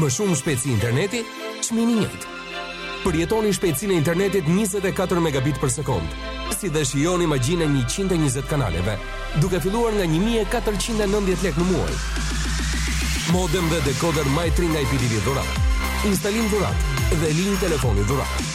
[SPEAKER 4] Më shumë shpejtësi interneti, çmimi i njëjtë. Përjetoni shpejtësinë e internetit 24 megabit për sekondë, si dhe shijoni magjinë e 120 kanaleve, duke filluar nga 1490 lekë në muaj. Modem dhe dekoder MyTring IPTV dhuratë. Instalim dhuratë dhe linjë telefoni
[SPEAKER 26] dhuratë.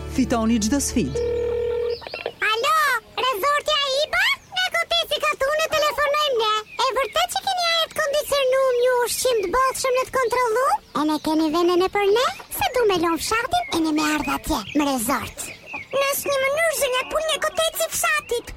[SPEAKER 26] Fitoni çdo sfidë.
[SPEAKER 28] Alo, rezorti Aiba? Nga koteci n'katun telefonojmë ne. E vërtet që keni ajër të kondicionuar, një ushqim të bollshëm në të kontrollu? E a keni vend ene për ne? Se du me lën fshatin e ne me ardh atje, në rezort. Në asnjë mënyrë zonja pulë nga koteci i fshatit.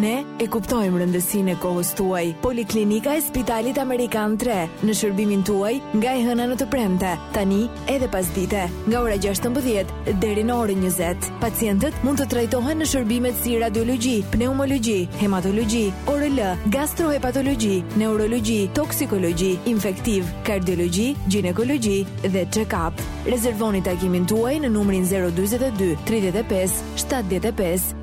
[SPEAKER 28] Ne e
[SPEAKER 21] kuptojmë rëndësinë e kohës tuaj. Poliklinika e Spitalit Amerikan 3 në shërbimin tuaj nga e hëna në të premte, tani edhe pasdite, nga ora 16 deri në orën 20. Pacientët mund të trajtohen në shërbimet si radiologji, pneumologji, hematologji, ORL, gastrohepatologji, neurologji, toksikologji, infektiv, kardiologji, gjinekologji dhe check-up. Rezervoni takimin tuaj në numrin 042 35 75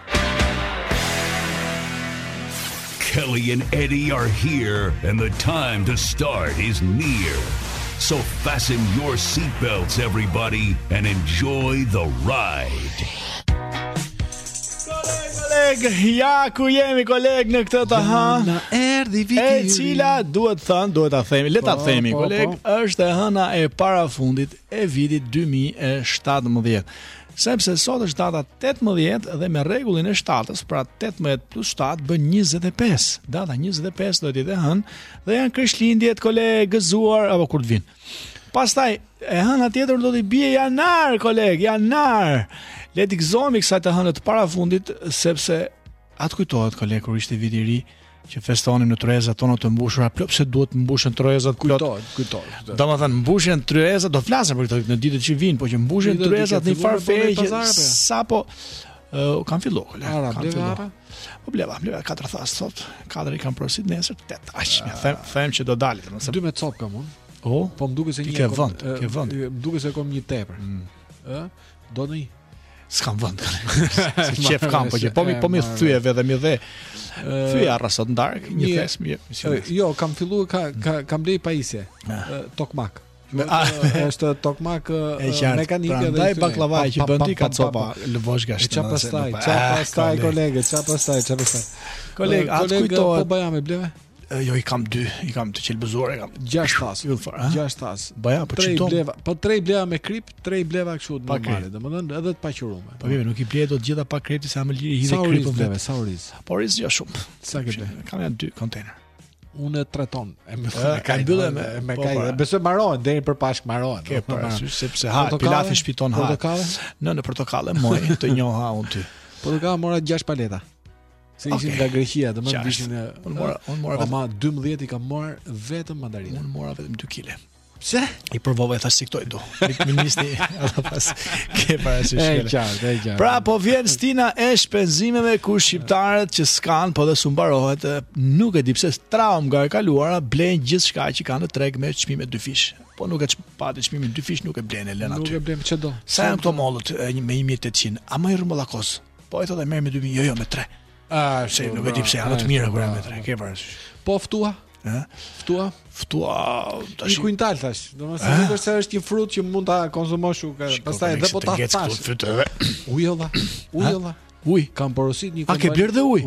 [SPEAKER 9] Kelly and Eddie are here and the time to start is near. So fasten your seat belts everybody and enjoy the ride.
[SPEAKER 1] Koleg, ja ku jemi koleg në këtë të hënë.
[SPEAKER 2] Erdhi viti.
[SPEAKER 1] E cila duhet thënë, duhet ta themi, le ta
[SPEAKER 2] po,
[SPEAKER 1] themi
[SPEAKER 2] po,
[SPEAKER 1] koleg, po. është e hëna e parafundit e vitit 2017. Sepse sot është data 18 dhe me rregullin e shtatës, pra 18 plus 7 bën 25. Data 25 do të jetë e hënë dhe janë krishtlindjet koleg gëzuar apo kur të vijnë. Pastaj e hëna tjetër do të bjerë janar koleg, janar. Le të gëzohemi kësaj të hëne të parafundit sepse a të kujtohet koleg kur ishte vit i ri, që festonim në tryezat tona të mbushura plot se duhet të mbushen tryezat plot
[SPEAKER 2] kujtohet kujtohet
[SPEAKER 1] domethën mbushen tryezat do flasim për këtë në ditët që vijnë po që mbushen tryezat në
[SPEAKER 2] çfarë
[SPEAKER 1] feje sapo uh, kanë filluar
[SPEAKER 2] arra
[SPEAKER 1] kanë filluar po bleva bleva katër thasë sot katër i kam porosit nesër tetë aq më them them që do dalin nëse
[SPEAKER 2] dy mijë copë kam unë
[SPEAKER 1] po
[SPEAKER 2] po më duket se një
[SPEAKER 1] ke vend ke vend
[SPEAKER 2] më duket se kam një tepër mm. ë do të
[SPEAKER 1] S'kam vënd Se qejf kam, po që po mi, po m'i
[SPEAKER 2] thyeje
[SPEAKER 1] dhe dhe m'i dhe Thyej arra sot në darkë, një thes
[SPEAKER 2] mi Jo, kam fillu, ka, ka, kam ble pajisje ah. Tokmak
[SPEAKER 1] Me, a,
[SPEAKER 2] është tokmak
[SPEAKER 1] e qartë,
[SPEAKER 2] mekanike
[SPEAKER 1] pra,
[SPEAKER 2] dhe
[SPEAKER 1] ndaj
[SPEAKER 2] baklava
[SPEAKER 1] që bën ti ka copa lëvozhgash
[SPEAKER 2] çfarë pastaj çfarë pastaj kolege çfarë pastaj çfarë pastaj
[SPEAKER 1] koleg a
[SPEAKER 2] të
[SPEAKER 1] kujtohet
[SPEAKER 2] po bajame bleve
[SPEAKER 1] Jo, i kam dy, i kam të thelbëzuar, i kam. Gjashtë thasë. Ju
[SPEAKER 2] thua, gjashtë
[SPEAKER 1] thasë. Po
[SPEAKER 2] ja, po
[SPEAKER 1] çdo.
[SPEAKER 2] Bleva, po tre bleva me kripë, tre bleva kështu
[SPEAKER 1] të
[SPEAKER 2] normale, domethënë edhe të paqëruara.
[SPEAKER 1] Po vjen, nuk i blej dot të gjitha pa kripë, se më lirë
[SPEAKER 2] i hidhje
[SPEAKER 1] kripë
[SPEAKER 2] po
[SPEAKER 1] bleva,
[SPEAKER 2] sa oriz.
[SPEAKER 1] Po oriz jo shumë.
[SPEAKER 2] Sa ke blerë?
[SPEAKER 1] Kam marrë dy kontejner.
[SPEAKER 2] Unë tre ton. E më
[SPEAKER 1] thonë ka mbyllë me
[SPEAKER 2] me
[SPEAKER 1] po,
[SPEAKER 2] kaj.
[SPEAKER 1] Po.
[SPEAKER 2] Besoj mbarohen deri për Pashkë mbarohen.
[SPEAKER 1] Ke
[SPEAKER 2] për
[SPEAKER 1] arsye sepse ha pilafi shpëton ha. Në në portokalle moj të njoha unë ty.
[SPEAKER 2] Po do ka mora 6 paleta. Se ishin
[SPEAKER 1] okay.
[SPEAKER 2] nga Greqia, do
[SPEAKER 1] më
[SPEAKER 2] të dishin në...
[SPEAKER 1] Unë mora, unë mora vetëm...
[SPEAKER 2] Ama 12 i ka marrë vetëm mandarinë.
[SPEAKER 1] Unë mora vetëm 2 kile.
[SPEAKER 2] Pse?
[SPEAKER 1] I provova e thash si këto i du. Ministri edhe pas ke para
[SPEAKER 2] si
[SPEAKER 1] shkële.
[SPEAKER 2] E qartë, e qartë.
[SPEAKER 1] Pra po vjen stina e shpenzimeve ku shqiptarët që s'kan po dhe s'u mbarohet, nuk e di pse traumë nga e kaluara blen gjithçka që ka në treg me çmime dyfish. Po nuk e pati çmimin dyfish nuk e blen e lën aty.
[SPEAKER 2] Nuk e blen çdo.
[SPEAKER 1] Sa janë këto mollët me 1800? A më rrëmballakos? Po e thotë merr me 2000, jo jo me 3.
[SPEAKER 2] Ah,
[SPEAKER 1] se nuk e di pse, ato janë të mira kur janë me 3, ke parasysh.
[SPEAKER 2] Po ftua?
[SPEAKER 1] Ë?
[SPEAKER 2] Ftua?
[SPEAKER 1] Ftua tash.
[SPEAKER 2] Një kuintal tash. Domethënë nuk është se është një frut që mund ta konsumosh |||. Pastaj edhe po ta thash. Ujolla. Ujolla. Uj, kam porosit një kompani.
[SPEAKER 1] A ke bler dhe uj?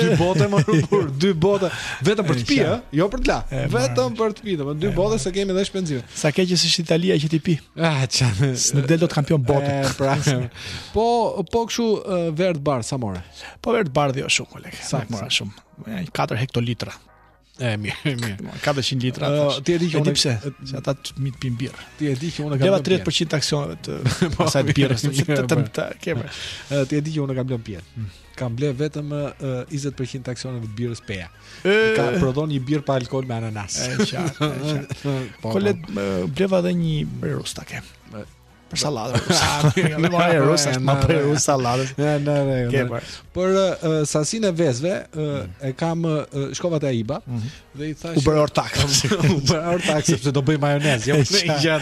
[SPEAKER 2] Dy bote më rrugë, dy bote. Vetëm për të pi, ë? Jo për të la. Vetëm për të pi, domethënë dy bote se kemi edhe shpenzime.
[SPEAKER 1] Sa keq që është Italia që ti pi.
[SPEAKER 2] Ah, çan.
[SPEAKER 1] S'në del dot kampion bote.
[SPEAKER 2] Eh, pra. po, po kshu uh, verë t'bardhë sa more.
[SPEAKER 1] Po verë t'bardhë jo shumë koleg. Sa more shumë. 4 hektolitra.
[SPEAKER 2] E mirë, mirë.
[SPEAKER 1] 400 litra. Uh,
[SPEAKER 2] ti e di që unë
[SPEAKER 1] pse? Se ata të mitë pinë birrë.
[SPEAKER 2] Ti e di që unë kam.
[SPEAKER 1] Bleva 30% aksioneve të
[SPEAKER 2] po,
[SPEAKER 1] asaj birrës. Të të të
[SPEAKER 2] të. Ti e di që unë kam blerë birrë. Kam ble vetëm uh, 20 për qind të aksioneve të birrës Peja. Që prodhon një birrë pa alkool me ananas.
[SPEAKER 1] E qartë.
[SPEAKER 2] Po, po.
[SPEAKER 1] bleva dhe një rus ta kem. Për sallatë.
[SPEAKER 2] Ah,
[SPEAKER 1] më pa
[SPEAKER 2] e
[SPEAKER 1] rus, më
[SPEAKER 2] pa
[SPEAKER 1] e rus
[SPEAKER 2] sallatë.
[SPEAKER 1] Ne
[SPEAKER 2] ne
[SPEAKER 1] ne.
[SPEAKER 2] Por sasinë e vezëve mm. e kam shkova te Aiba mhm. dhe i thashë
[SPEAKER 1] u bëra ortak.
[SPEAKER 2] U bëra ortak sepse do bëj majonezë, jo
[SPEAKER 1] më
[SPEAKER 2] gjë.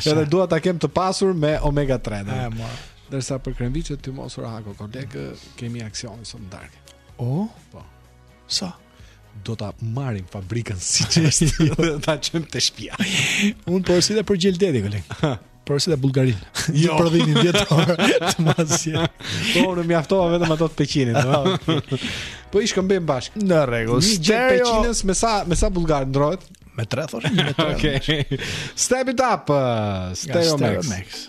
[SPEAKER 2] Edhe dua ta kem të pasur me omega 3. Ndërsa për kremviçet ti mos o ra Hako koleg, kemi aksionin sot në darkë.
[SPEAKER 1] Oh,
[SPEAKER 2] po.
[SPEAKER 1] Sa?
[SPEAKER 2] Do ta marrim fabrikën siç është dhe ta çojmë te shtëpia.
[SPEAKER 1] Unë po për gjel deti koleg. Por si ta bullgarin.
[SPEAKER 2] Jo
[SPEAKER 1] prodhimin vjetor. Të mos je.
[SPEAKER 2] Po unë mjaftova vetëm ato të Peqinit, do. Ah, po i shkëmbejmë bashkë.
[SPEAKER 1] Në rregull.
[SPEAKER 2] Një gjel peqinas me sa me sa bullgar ndrohet?
[SPEAKER 1] Me 3 thoshte, me 3.
[SPEAKER 2] Okej. Step it up. Uh, Stereo Max.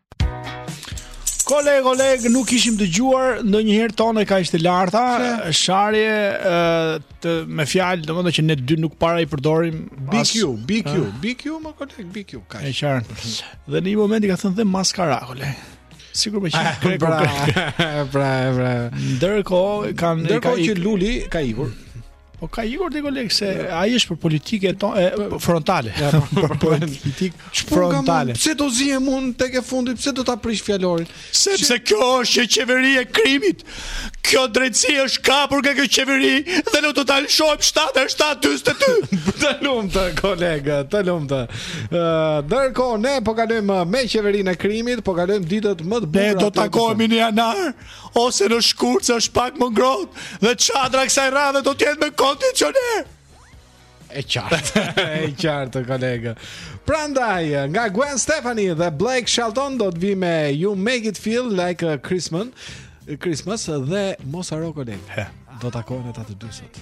[SPEAKER 1] Koleg, koleg, nuk kishim dëgjuar ndonjëherë tone kaq të larta, sharje të, me fjalë, domethënë që ne dy nuk para i përdorim.
[SPEAKER 2] BQ, BQ, BQ, më koleg, BQ, ka ishte.
[SPEAKER 1] E qartë. Dhe në një moment i ka thënë dhe maskara, koleg. Sigur me që kërë
[SPEAKER 2] pra,
[SPEAKER 1] pra,
[SPEAKER 2] pra, pra.
[SPEAKER 1] Ndërkohë, kanë...
[SPEAKER 2] Ndërkohë që Luli ka ikur,
[SPEAKER 1] Po ka ikur o koleg se ai është për politikë to e po, po, frontale. Ja, për, po, për politikë frontale.
[SPEAKER 2] Pse do zihem mund tek e fundit, pse do ta prish fjalorin?
[SPEAKER 1] Sepse kjo është qeveri e krimit. Kjo drejtësi është kapur nga kjo qeveri dhe ne do ta lëshojmë 7742.
[SPEAKER 2] Të lumtë kolega, të lumtë. Ë, ndërkohë ne po kalojmë me qeverinë e krimit, po kalojmë ditët më të bukura.
[SPEAKER 1] Ne
[SPEAKER 2] do
[SPEAKER 1] takohemi në janar. Ose në shkurt se është pak më ngrohtë dhe çadra kësaj radhe do të jetë me kondicioner.
[SPEAKER 2] E qartë, e qartë kolega. Prandaj nga Gwen Stefani dhe Blake Shelton do të vi me You Make It Feel Like a Christmas, Christmas dhe mos harro kolega. Do takohen ata të dy sot.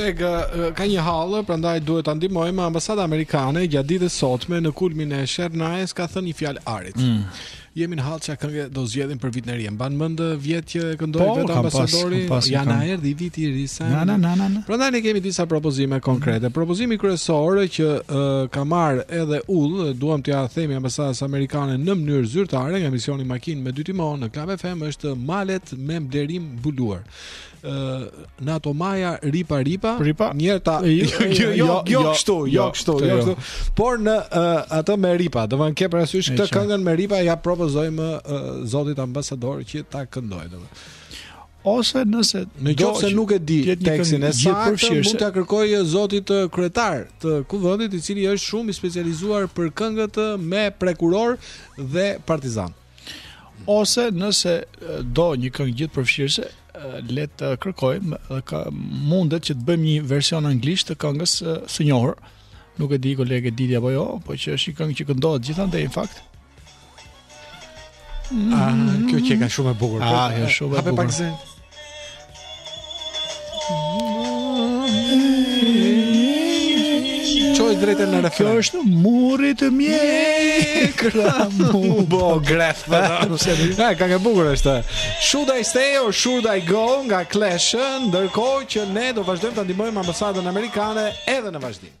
[SPEAKER 29] kolega ka një hall, prandaj duhet ta ndihmojmë. Ambasada amerikane gjatë ditës së sotme në kulmin e sherrnajës ka thënë një fjalë arit.
[SPEAKER 1] Mm.
[SPEAKER 29] Jemi në hall çfarë këngë do zgjedhim për vitin e ri. Mban mend vjet që e këndoi
[SPEAKER 1] po,
[SPEAKER 29] vetë ambasadori ja na erdhi viti i ri sa.
[SPEAKER 1] Na na na na.
[SPEAKER 29] Prandaj ne kemi disa propozime konkrete. Mm. Propozimi kryesor që uh, ka marrë edhe udhë, duam t'ia themi ambasadës amerikane në mënyrë zyrtare nga emisioni makinë me dy timonë në Club FM është malet me blerim mbuluar. në ato maja ripa ripa,
[SPEAKER 1] ripa?
[SPEAKER 29] njerë ta
[SPEAKER 1] jo
[SPEAKER 29] jo, jo, jo,
[SPEAKER 1] jo,
[SPEAKER 29] jo kështu, jo,
[SPEAKER 1] jo
[SPEAKER 29] kështu, jo,
[SPEAKER 1] jo
[SPEAKER 29] kështu, por në uh, atë me ripa, domethënë ke parasysh këtë këngën me ripa, ia propozojmë uh, zotit ambasador që ta këndojë, do më.
[SPEAKER 1] Ose nëse
[SPEAKER 29] në qoftë se nuk e di tekstin e
[SPEAKER 1] saj,
[SPEAKER 29] mund t'ia kërkojë zotit kryetar të kuvendit, i cili është shumë i specializuar për këngët me prokurorë dhe partizanë.
[SPEAKER 1] Ose nëse do një këngë gjithëpërfshirëse, le të kërkojmë dhe ka mundet që të bëjmë një version anglisht të këngës së njohur. Nuk e di koleg e di ti apo jo, po që është një këngë që këndohet gjithandej në fakt.
[SPEAKER 29] Ah, kjo qenka shumë e bukur.
[SPEAKER 1] Ah, kjo shumë e bukur.
[SPEAKER 29] Hape pak zë. Çoje drejt në refren.
[SPEAKER 1] Kjo është muri të mjek. Mu
[SPEAKER 29] bo gref. Ja, kënga e bukur është. Should I stay or should I go nga Clash, ndërkohë që ne do vazhdojmë ta ndihmojmë ambasadën amerikane edhe në vazhdim.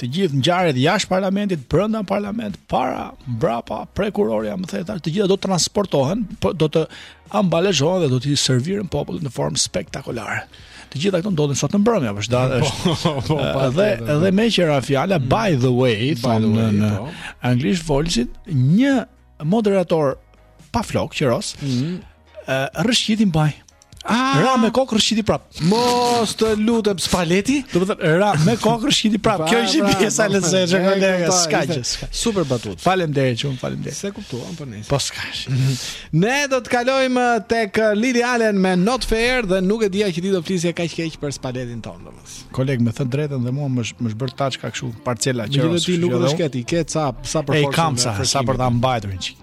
[SPEAKER 1] të gjitha ngjarjet jashtë parlamentit, brenda parlament, para, mbrapa, prokuroria, domethënë, të gjitha do të transportohen, po, do të ambalazhohen dhe do t'i serviren popullit në formë spektakolare. Të gjitha këto ndodhin sot në mbrëmje, apo është dalë është.
[SPEAKER 29] Po, po,
[SPEAKER 1] po,
[SPEAKER 29] eh,
[SPEAKER 1] dhe edhe meqë ra fjala mm. by the way, thonë në, në
[SPEAKER 29] po.
[SPEAKER 1] anglishtfolësit, një moderator pa flokë qeros, mm. Rëshqitin baj.
[SPEAKER 2] Ah,
[SPEAKER 30] ra me kokë rëshqiti prap.
[SPEAKER 2] Mos të lutem spaleti.
[SPEAKER 30] Do të thotë ra me kokë rëshqiti prap. Kjo ishte pjesa e lezetshme kolega s'ka gjë.
[SPEAKER 2] Super batutë.
[SPEAKER 30] Faleminderit shumë, faleminderit.
[SPEAKER 2] S'e kuptuam po ne.
[SPEAKER 30] Po s'ka.
[SPEAKER 2] Ne do të kalojmë tek Lily Allen me Not Fair dhe nuk e dija që ti do flisje kaq keq për spaletin tonë domos.
[SPEAKER 30] Koleg me thënë të drejtën dhe mua më është bërë diçka kështu parcela që.
[SPEAKER 2] Gjithë ti nuk do shkesh ti, ke ca sa për
[SPEAKER 30] forcën. Ej kam sa, sa për ta mbajtur një çik.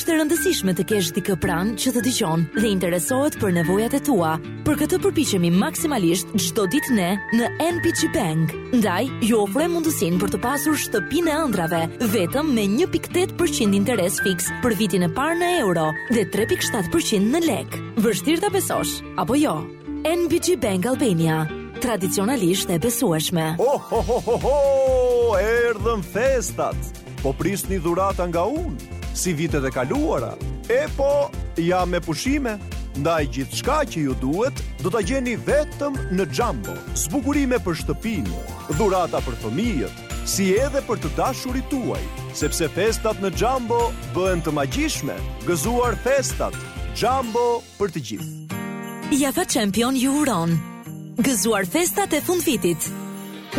[SPEAKER 16] është e rëndësishme të kesh dikë pranë që të dëgjon dhe interesohet për nevojat e tua. Për këtë përpiqemi maksimalisht çdo ditë ne në NBG Bank. Ndaj, ju ofrojmë mundësinë për të pasur shtëpinë e ëndrrave vetëm me 1.8% interes fiks për vitin e parë në euro dhe 3.7% në lek. Vështirë ta besosh, apo jo? NBG Bank Albania, tradicionalisht e besueshme.
[SPEAKER 31] Ho ho ho ho ho! Erdhën festat. Po prisni dhurata nga unë, si vitet e kaluara. E po, jam me pushime. Ndaj gjithçka që ju duhet, do ta gjeni vetëm në Jumbo. Zbukurime për shtëpinë, dhurata për fëmijët, si edhe për të dashurit tuaj, sepse festat në Jumbo bëhen të magjishme. Gëzuar festat. Jumbo për të gjithë.
[SPEAKER 16] Jaffa Champion ju uron gëzuar festat e fundvitit.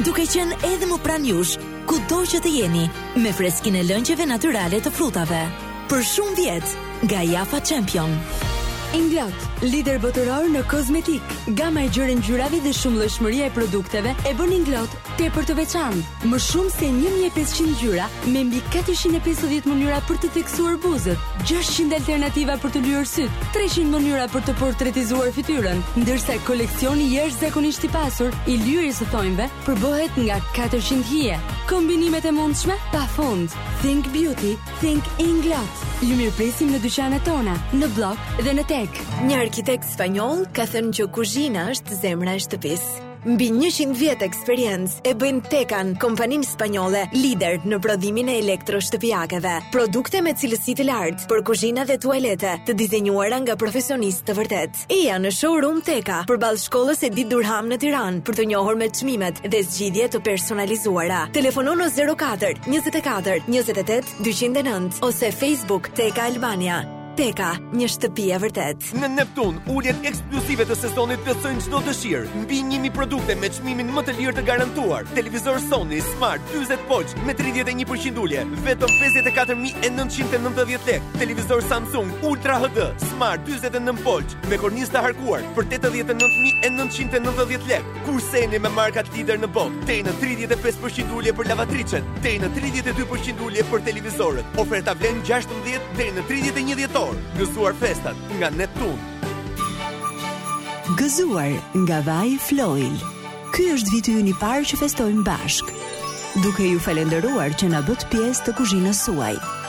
[SPEAKER 16] Duke qenë edhe më pranë jush, kudo që të jeni, me freskinë e lëngjeve natyrale të frutave. Për shumë vjet, nga Jaffa Champion.
[SPEAKER 26] Inglot, lider botëror në kozmetikë. Gama e gjerë e ngjyrave dhe shumëllojshmëria e produkteve e bën Inglot Tepër të veçantë, më shumë se 1500 ngjyra me mbi 450 mënyra për të theksuar buzët, 600 alternativa për të lyer sytë, 300 mënyra për të portretizuar fytyrën, ndërsa koleksioni jashtëzakonisht i pasur i lyerjes së thonjve përbohet nga 400 hije. Kombinimet e mundshme pa fund. Think Beauty, Think Inglot. Ju mirëpresim në dyqanet tona, në Bllok dhe në TEG.
[SPEAKER 21] Një arkitekt spanjoll ka thënë që kuzhina është zemra e shtëpisë. Mbi 100 vjet eksperiencë e bëjnë Tekan, kompaninë spanjolle, lider në prodhimin e elektroshtëpiakeve. Produkte me cilësi të lartë për kuzhina dhe tualete, të dizenjuara nga profesionistë të vërtetë. Eja në showroom Teka, përballë shkollës Edith Durham në Tiranë, për t'u njohur me çmimet dhe zgjidhje të personalizuara. Telefono në 04 24 28 209 ose Facebook Teka Albania. Teka, një shtëpi e vërtetë.
[SPEAKER 6] Në Neptun, uljet ekskluzive të sezonit plotësojnë çdo dëshirë. Mbi 1000 produkte me çmimin më të lirë të garantuar. Televizor Sony Smart 40 polç me 31% ulje, vetëm 54990 lekë. Televizor Samsung Ultra HD Smart 49 polç me kornizë të harkuar për 89990 lekë. Kurseni me markat lider në botë, deri në 35% ulje për lavatriçet, deri në 32% ulje për televizorët. Oferta vlen 16 deri në 31 dhjetor. Gëzuar festat nga Neptun.
[SPEAKER 26] Gëzuar nga Vaj Floil. Ky është viti ynë i parë që festojmë bashkë, duke ju falënderuar që na bëtë pjesë të kuzhinës suaj.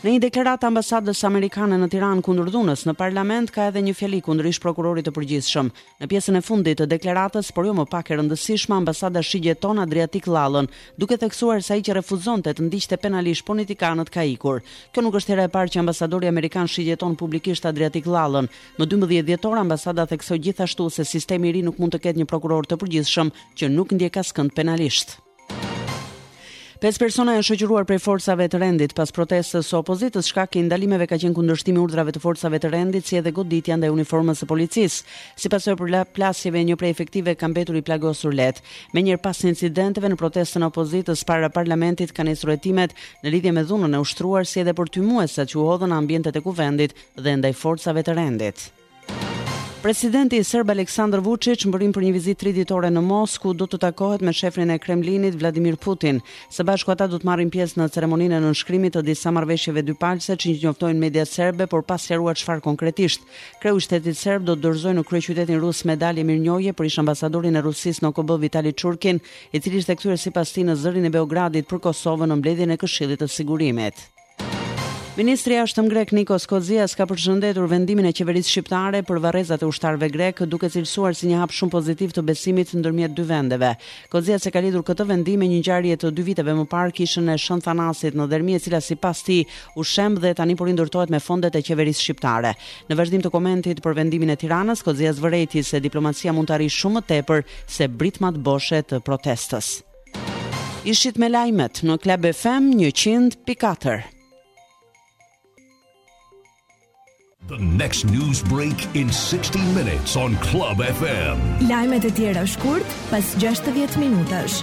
[SPEAKER 26] Në
[SPEAKER 32] një
[SPEAKER 20] deklaratë të ambasadës amerikane në Tiranë kundër dhunës në parlament ka edhe një fjali kundër ish prokurorit të përgjithshëm. Në pjesën e fundit të deklaratës, por jo më pak e rëndësishme, ambasada shigjeton Adriatik Llallën, duke theksuar se ai që refuzonte të ndiqte penalisht politikanët ka ikur. Kjo nuk është hera e parë që ambasadori amerikan shigjeton publikisht Adriatik Llallën. Më 12 dhjetor ambasada theksoi gjithashtu se sistemi i ri nuk mund të ketë një prokuror të përgjithshëm që nuk ndjek askënd penalisht. Pesë persona janë shoqëruar prej forcave të rendit pas protestës së opozitës. Shkak i ndalimeve ka qenë kundërshtimi i urdhrave të forcave të rendit si edhe goditja ndaj uniformës së policisë. Si pasojë e përplasjeve një prej efektivëve ka mbetur i plagosur lehtë. Menjëherë pas incidenteve në protestën e opozitës para parlamentit kanë nisur hetimet në lidhje me dhunën e ushtruar si edhe për tymuesat që u hodhën në ambientet e kuvendit dhe ndaj forcave të rendit. Presidenti serb Aleksandër Vuçiç mbërrin për një vizitë triditore në Moskë, ku do të takohet me shefin e Kremlinit Vladimir Putin. Së bashku ata do të marrin pjesë në ceremoninë e nënshkrimit të disa marrëveshjeve dypalëshe që njoftojnë mediat serbe, por pa sqaruar çfarë konkretisht. Kreu i shtetit serb do të dorëzojë në kryeqytetin rus medalje mirënjohje për ish-ambasadorin e Rusisë në OKB Vitali Churkin, i cili ishte kthyer sipas tij në zërin e Beogradit për Kosovën në mbledhjen e Këshillit të Sigurimit. Ministri i Jashtëm grek Nikos Kotzias ka përshëndetur vendimin e qeverisë shqiptare për varrezat e ushtarëve grekë, duke cilësuar si një hap shumë pozitiv të besimit ndërmjet dy vendeve. Kotzias e ka lidhur këtë vendim me një ngjarje të dy viteve më parë kishën e Shën Thanasit në Dhërmi, e cila sipas tij u shemb dhe tani po rindërtohet me fondet e qeverisë shqiptare. Në vazhdim të komentit për vendimin e Tiranës, Kotzias vërejti se diplomacia mund të arrijë shumë më tepër se britmat boshe të protestës. Ishit me lajmet në Club FM 100.4.
[SPEAKER 9] The next news break in 60 minutes on Club FM.
[SPEAKER 33] Lajmet e tjera shkurt pas 60 minutash.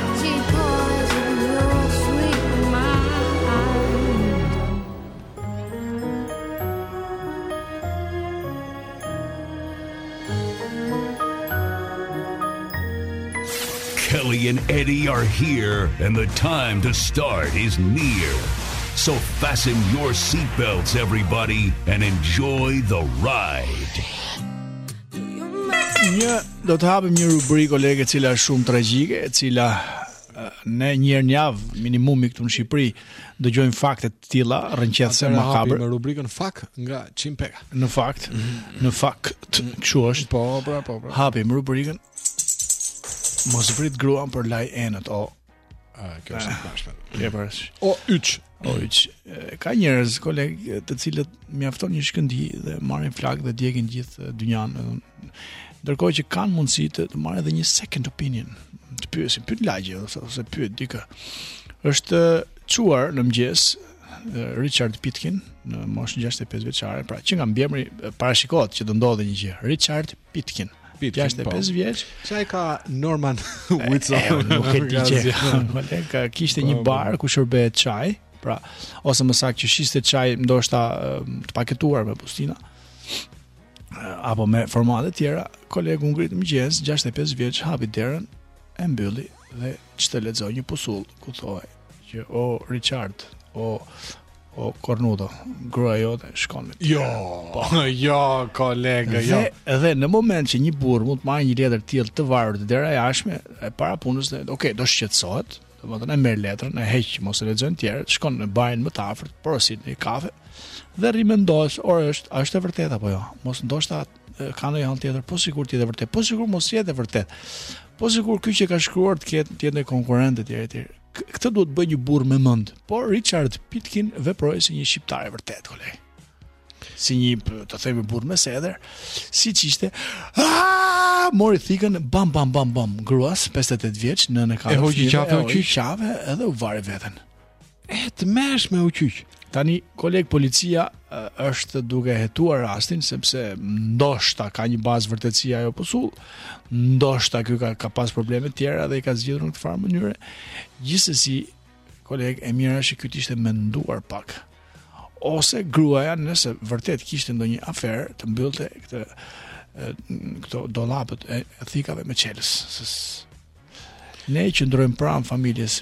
[SPEAKER 12] ready are
[SPEAKER 9] here and the time to start is near. So fasten your seat belts everybody and enjoy the ride.
[SPEAKER 1] Ja, Do të hapim një rubrikë kolegë e cila është shumë tragjike, e cila ne një herë në javë minimumi këtu në Shqipëri dëgjojmë fakte të tilla
[SPEAKER 2] rrënqethëse
[SPEAKER 1] makabre.
[SPEAKER 2] Në rubrikën Fakt nga Çim Peka.
[SPEAKER 1] Në fakt, në fakt, kështu është.
[SPEAKER 2] Po, po, po. po.
[SPEAKER 1] Hapim rubrikën. Mos vrit gruan por laj enët, o
[SPEAKER 2] Ah, kjo është e bashkë.
[SPEAKER 1] Ke parash.
[SPEAKER 2] O yç,
[SPEAKER 1] o yç. Ka njerëz koleg të cilët mjafton një shkëndijë dhe marrin flakë dhe djegin gjithë dynjan, edhe. Ndërkohë që kanë mundësi të, të marrin edhe një second opinion, të pyesin, pyet lagje ose ose pyet dikë. Është çuar në mëngjes Richard Pitkin në moshën 65 vjeçare, pra që nga mbiemri parashikohet që do ndodhë një gjë. Richard Pitkin.
[SPEAKER 2] Pitkin
[SPEAKER 1] jashtë
[SPEAKER 2] po.
[SPEAKER 1] 5 vjeç.
[SPEAKER 2] Sa i ka Norman Whitson?
[SPEAKER 1] E,
[SPEAKER 2] e,
[SPEAKER 1] nuk e di që. Vale, ka kishte po, një
[SPEAKER 2] po.
[SPEAKER 1] bar ku shërbehet çaj, pra ose më saktë që shiste çaj ndoshta të paketuar me bustina apo me formate të tjera, koleg u ngrit në mëngjes, 65 vjeç, hapi derën, e mbylli dhe ç'të lexojë një pusull ku thohej Që o Richard, o o kornuto, gruaja jote shkon me ty.
[SPEAKER 2] Jo, po, jo, kolega, jo.
[SPEAKER 1] Dhe edhe në moment që një burrë mund të marrë një letër të tillë të varur te dera e jashtme, para punës, dhe, okay, do shqetësohet, domethënë merr letrën, e heq mos e lexojnë të tjerët, shkon në barin më të afërt, porosit një kafe dhe rimendohet, ore është, a është e vërtetë apo jo? Mos ndoshta ka ndonjë hall tjetër, po sikur të jetë e vërtetë, po sikur mos jetë e vërtetë. Po sikur ky që ka shkruar të ketë të jetë një konkurrent etj etj. Këtë duhet të bëjë një burrë me mend. Po Richard Pitkin veproi si një shqiptar i vërtetë, koleg. Si një, të themi burrë me sedër, siç ishte, aaa, mori thikën, bam, bam, bam, bam, gruas, 58 vjeç, në në qafë
[SPEAKER 2] e hoqi qafe, e
[SPEAKER 1] hoqi qafe, edhe vari veten.
[SPEAKER 2] E të mesh me u qyq.
[SPEAKER 1] Tani, koleg policia është duke hetuar rastin, sepse ndoshta ka një bazë vërtetësie ajo pusull, ndoshta ky ka, ka pas probleme të tjera dhe i ka zgjidhur në këtë farë mënyre. Gjithsesi, koleg, e mira është që ky t'ishte menduar pak. Ose gruaja nëse vërtet kishte ndonjë aferë të mbyllte këtë këto dollapët e thikave me çelës. Ne qëndrojmë pranë familjes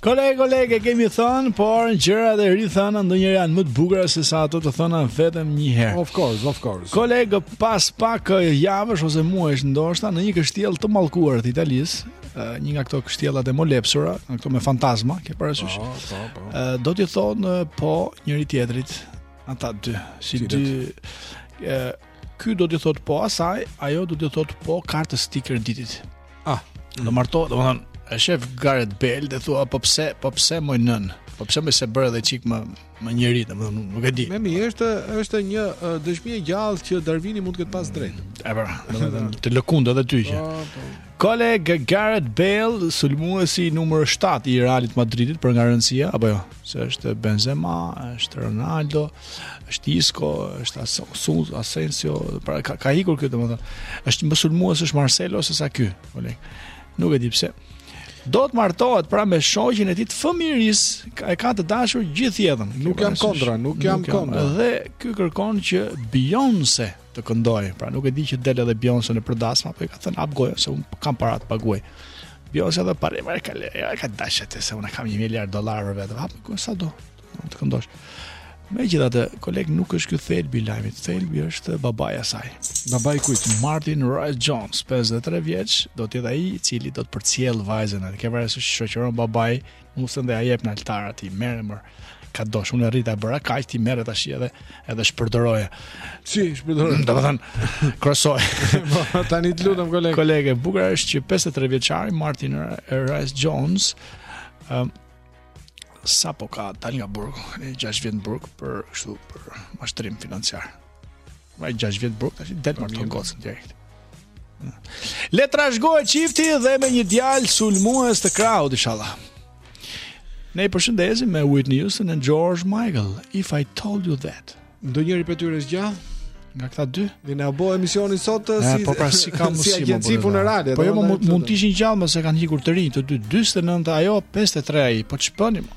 [SPEAKER 1] Koleg, koleg, e kemi thënë, por gjërat e rithëna ndonjëherë janë më të bukura se sa ato të thëna vetëm një herë.
[SPEAKER 2] Of course, of course.
[SPEAKER 1] Koleg, pas pak eh, javësh ose muajsh ndoshta në një kështjellë të mallkuar të Italisë, eh, një nga këto kështjellat e molepsura, këto me fantazma, ke parasysh.
[SPEAKER 2] Po, po, po.
[SPEAKER 1] Eh, do t'i thonë po njëri-tjetrit ata dy, si dy Ky do t'i thot po asaj, ajo do t'i thot po kartë sticker ditit.
[SPEAKER 2] Ah,
[SPEAKER 1] mm. do martohet, domethënë, e shef Gareth Bale dhe thua po pse, po pse moj nënë? Po pse s'e bëre edhe çik më më njeri, domethënë nuk e di.
[SPEAKER 2] Me mi është është një dëshmi e gjallë që Darwini mund të ketë pas të drejtë.
[SPEAKER 1] E pra, domethënë të lëkund edhe ty që. Po, po. Koleg Gareth Bale, sulmuesi numër 7 i Realit të Madridit për nga rëndësia apo jo? se është Benzema, është Ronaldo, është Isco, është Asensio, Asensio, pra ka, ka ikur ky, domethënë. Është më sulmues është Marcelo se sa ky, koleg. Nuk e di pse. Do të martohet pra me shoqen e tij të fëmijërisë, ka e ka të dashur gjithë jetën.
[SPEAKER 2] Nuk jam kontra, nuk jam kontra.
[SPEAKER 1] Dhe ky kërkon që Beyoncé të këndoj. Pra nuk e di që del edhe Beyoncé nëpër dasma, po i ka thënë hap gojën se unë kam para të paguaj. Beyoncé do para me qalë, ja ka dashur të thotë unë kam 1 miliard dollarë vetëm. Hapu sa do. Mund të këndosh. Megjithatë, koleg nuk është ky thelbi i lajmit. Thelbi është babai i saj.
[SPEAKER 2] Babai i kujt?
[SPEAKER 1] Martin Rice Jones, 53 vjeç, do të jetë ai i cili do të përcjellë vajzën. Ke parasysh e shoqëron babai Nusen dhe ia jep në altar aty, merre mor kodosh, unë e rrita e bëra kaq ti merre tashti edhe shpërdoroje.
[SPEAKER 2] Si shpërdoroje?
[SPEAKER 1] Domethënë krosoj.
[SPEAKER 2] Po, tani të lutem koleg.
[SPEAKER 1] Kolege, e bukura është që 53 vjeçari Martin Rice Jones ë um, sapo ka dalë nga burgu, e 6 vjet në burg për kështu për mashtrim financiar. Ma i gjashtë vjet burg, tashti del marton gocën direkt. Le të trashëgohet çifti dhe me një djalë sulmues të kraut, ishalla. Ne i përshëndesim me Whitney Houston e George Michael, If I Told You That.
[SPEAKER 2] Ndonjëri prej tyre është gjallë?
[SPEAKER 1] Nga këta dy?
[SPEAKER 2] Dhe na u bë emisioni sot
[SPEAKER 1] e,
[SPEAKER 2] si,
[SPEAKER 1] po pra, si, ka
[SPEAKER 2] si agenci
[SPEAKER 1] po,
[SPEAKER 2] funerale.
[SPEAKER 1] Po jo mo, mund të ishin gjallë, mo se kanë ikur të rinj të dy, 49 ajo, 53 ai, po ç'bëjmë?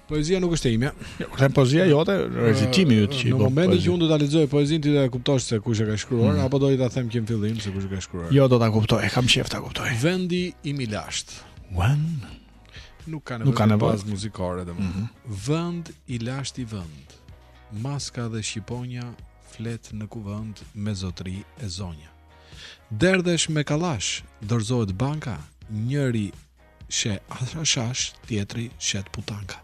[SPEAKER 1] Poezia
[SPEAKER 2] nuk është e imja.
[SPEAKER 1] Jo, kur them poezia jote, recitimi yt që i bën.
[SPEAKER 2] Në momentin që unë do ta lexoj poezinë ti do ta kuptosh se kush e ka shkruar mm. apo do ta them që në fillim se kush e ka shkruar.
[SPEAKER 1] Jo, do ta kuptoj, kam qejf ta kuptoj.
[SPEAKER 2] Vendi im i lashtë.
[SPEAKER 1] Madje
[SPEAKER 2] nuk ka nevojë.
[SPEAKER 1] Nuk ka nevojë
[SPEAKER 2] bazë muzikore domethënë. Mm -hmm. Vend i lashti vend. Maska dhe shqiponja flet në kuvend me zotëri e zonja. Derdhesh me kallash, dorëzohet banka, njëri shet hashash tjetri shet putanka.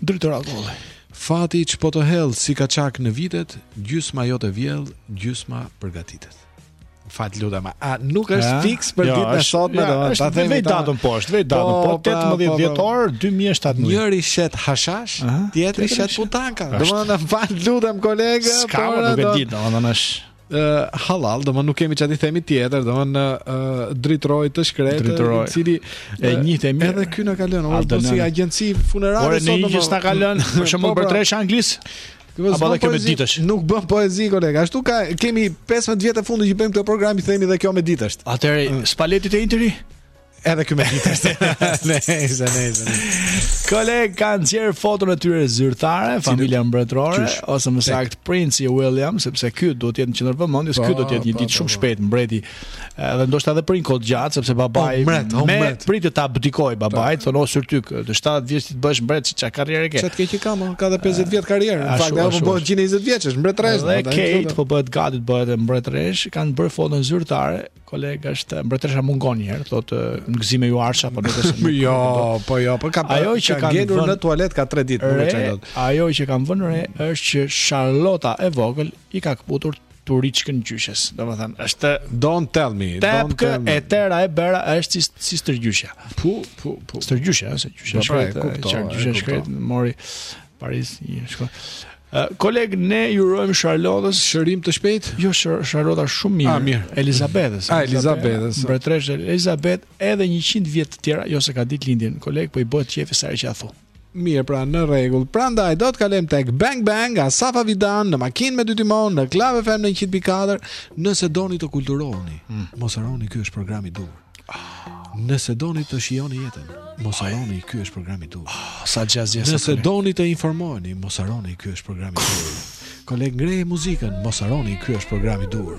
[SPEAKER 1] Dritëro Agolli.
[SPEAKER 2] Fati ç'po të sjell s'i ka cak në vitet, gjysma jote vjell, gjysma përgatitet. Pra të lutem, a nuk është
[SPEAKER 1] ja,
[SPEAKER 2] fiks për ja,
[SPEAKER 1] jo,
[SPEAKER 2] ditën e sotme,
[SPEAKER 1] ja,
[SPEAKER 2] domethënë t'i
[SPEAKER 1] vëmë
[SPEAKER 2] vetëm
[SPEAKER 1] datën poshtë, vetëm datën po,
[SPEAKER 2] po
[SPEAKER 1] 18
[SPEAKER 2] po, po, po.
[SPEAKER 1] dhjetor 2017.
[SPEAKER 2] Njëri shet hashash, tjetri shet putanka. Domethënë pra të lutem
[SPEAKER 1] koleg,
[SPEAKER 2] por
[SPEAKER 1] nuk e di, domethënë është
[SPEAKER 2] uh, hallall, domethënë nuk kemi çfarë t'i themi tjetër, domethënë uh, Dritëroit të shkretë,
[SPEAKER 1] Dritëroit.
[SPEAKER 2] I cili
[SPEAKER 1] e njihte mirë.
[SPEAKER 2] Edhe kjo na ka lënë,
[SPEAKER 1] o
[SPEAKER 2] është si agjenci funerare.
[SPEAKER 1] Ore, ndonjë që s'na ka lënë, po, për shembull
[SPEAKER 2] po pra.
[SPEAKER 1] Mbretëresha e
[SPEAKER 2] Anglisë,
[SPEAKER 1] Apo dhe kjo me
[SPEAKER 2] ditë
[SPEAKER 1] është.
[SPEAKER 2] Nuk bën poezi koleg. Ashtu ka kemi 15 vjet e fundit që bëjmë këtë program i themi dhe kjo me ditë
[SPEAKER 1] është. Atëherë, mm. Spalletti te Interi?
[SPEAKER 2] Edhe ky me ditë. Nejse, nejse.
[SPEAKER 1] Koleg kanë nxjerrë foton e tyre zyrtare, familja mbretërore ose më saktë princi William, sepse ky do të jetë në qendër të
[SPEAKER 2] vëmendjes,
[SPEAKER 1] ky do të jetë një
[SPEAKER 2] po,
[SPEAKER 1] ditë
[SPEAKER 2] po,
[SPEAKER 1] shumë
[SPEAKER 2] po.
[SPEAKER 1] shpejt mbreti. Edhe ndoshta edhe për një kohë të gjatë, sepse babai
[SPEAKER 2] mbret,
[SPEAKER 1] pritet të abdikojë babai, thonë o se ti të 70 vjeç të bëhesh mbret çfarë karrierë ke.
[SPEAKER 2] Ç'a thu që s'ka, ka edhe 50 vjet karrierë. Në fakt, ajo po 120 vjeçe është, mbretëresha.
[SPEAKER 1] Dhe Kate po bëhet gati të bëhet mbretëreshë, kanë bërë foton zyrtare Kolega, është mbretëresha mungon një herë, thotë në gëzime ju arsha, po nuk është.
[SPEAKER 2] jo, po jo, po ka
[SPEAKER 1] ajo që
[SPEAKER 2] ka
[SPEAKER 1] gjetur
[SPEAKER 2] në tualet ka 3 ditë, nuk e çaj dot.
[SPEAKER 1] Ajo që kanë vënë re është që Charlotta e vogël i ka këputur turiçkën gjyshes. Domethënë, është
[SPEAKER 2] don't tell me, don't tell me.
[SPEAKER 1] E tëra e bëra është si si stërgjyshja.
[SPEAKER 2] Pu, pu, pu.
[SPEAKER 1] Stërgjyshja, ëh, se gjyshja është.
[SPEAKER 2] Po, pra, e kuptoj.
[SPEAKER 1] Gjyshja është, mori Paris një shko. Uh, koleg, ne i urojmë Charlottës
[SPEAKER 2] shërim të shpejt?
[SPEAKER 1] Jo, Charlotta shumë mirë.
[SPEAKER 2] A, ah, mirë.
[SPEAKER 1] Elizabethës.
[SPEAKER 2] A, ah, Elizabethës.
[SPEAKER 1] Mbretëreshë Elizabeth edhe 100 vjet të tjera, jo se ka ditëlindjen. Koleg, po i bëhet qefi sa që a thu.
[SPEAKER 2] Mirë, pra në rregull. Prandaj do të kalojmë tek Bang Bang, Asafa Vidan në makinë me dy timona në Club FM në 104, nëse doni të kulturoheni. Mm. Mos harroni ky është programi i duhur. Nëse doni të shijoni jetën, mos harroni ky është programi i duhur.
[SPEAKER 1] Ah, sa jazz jazz.
[SPEAKER 2] Nëse doni të informoheni, mos harroni ky është programi i duhur. Koleg ngreje muzikën, mos harroni ky është programi i
[SPEAKER 34] duhur.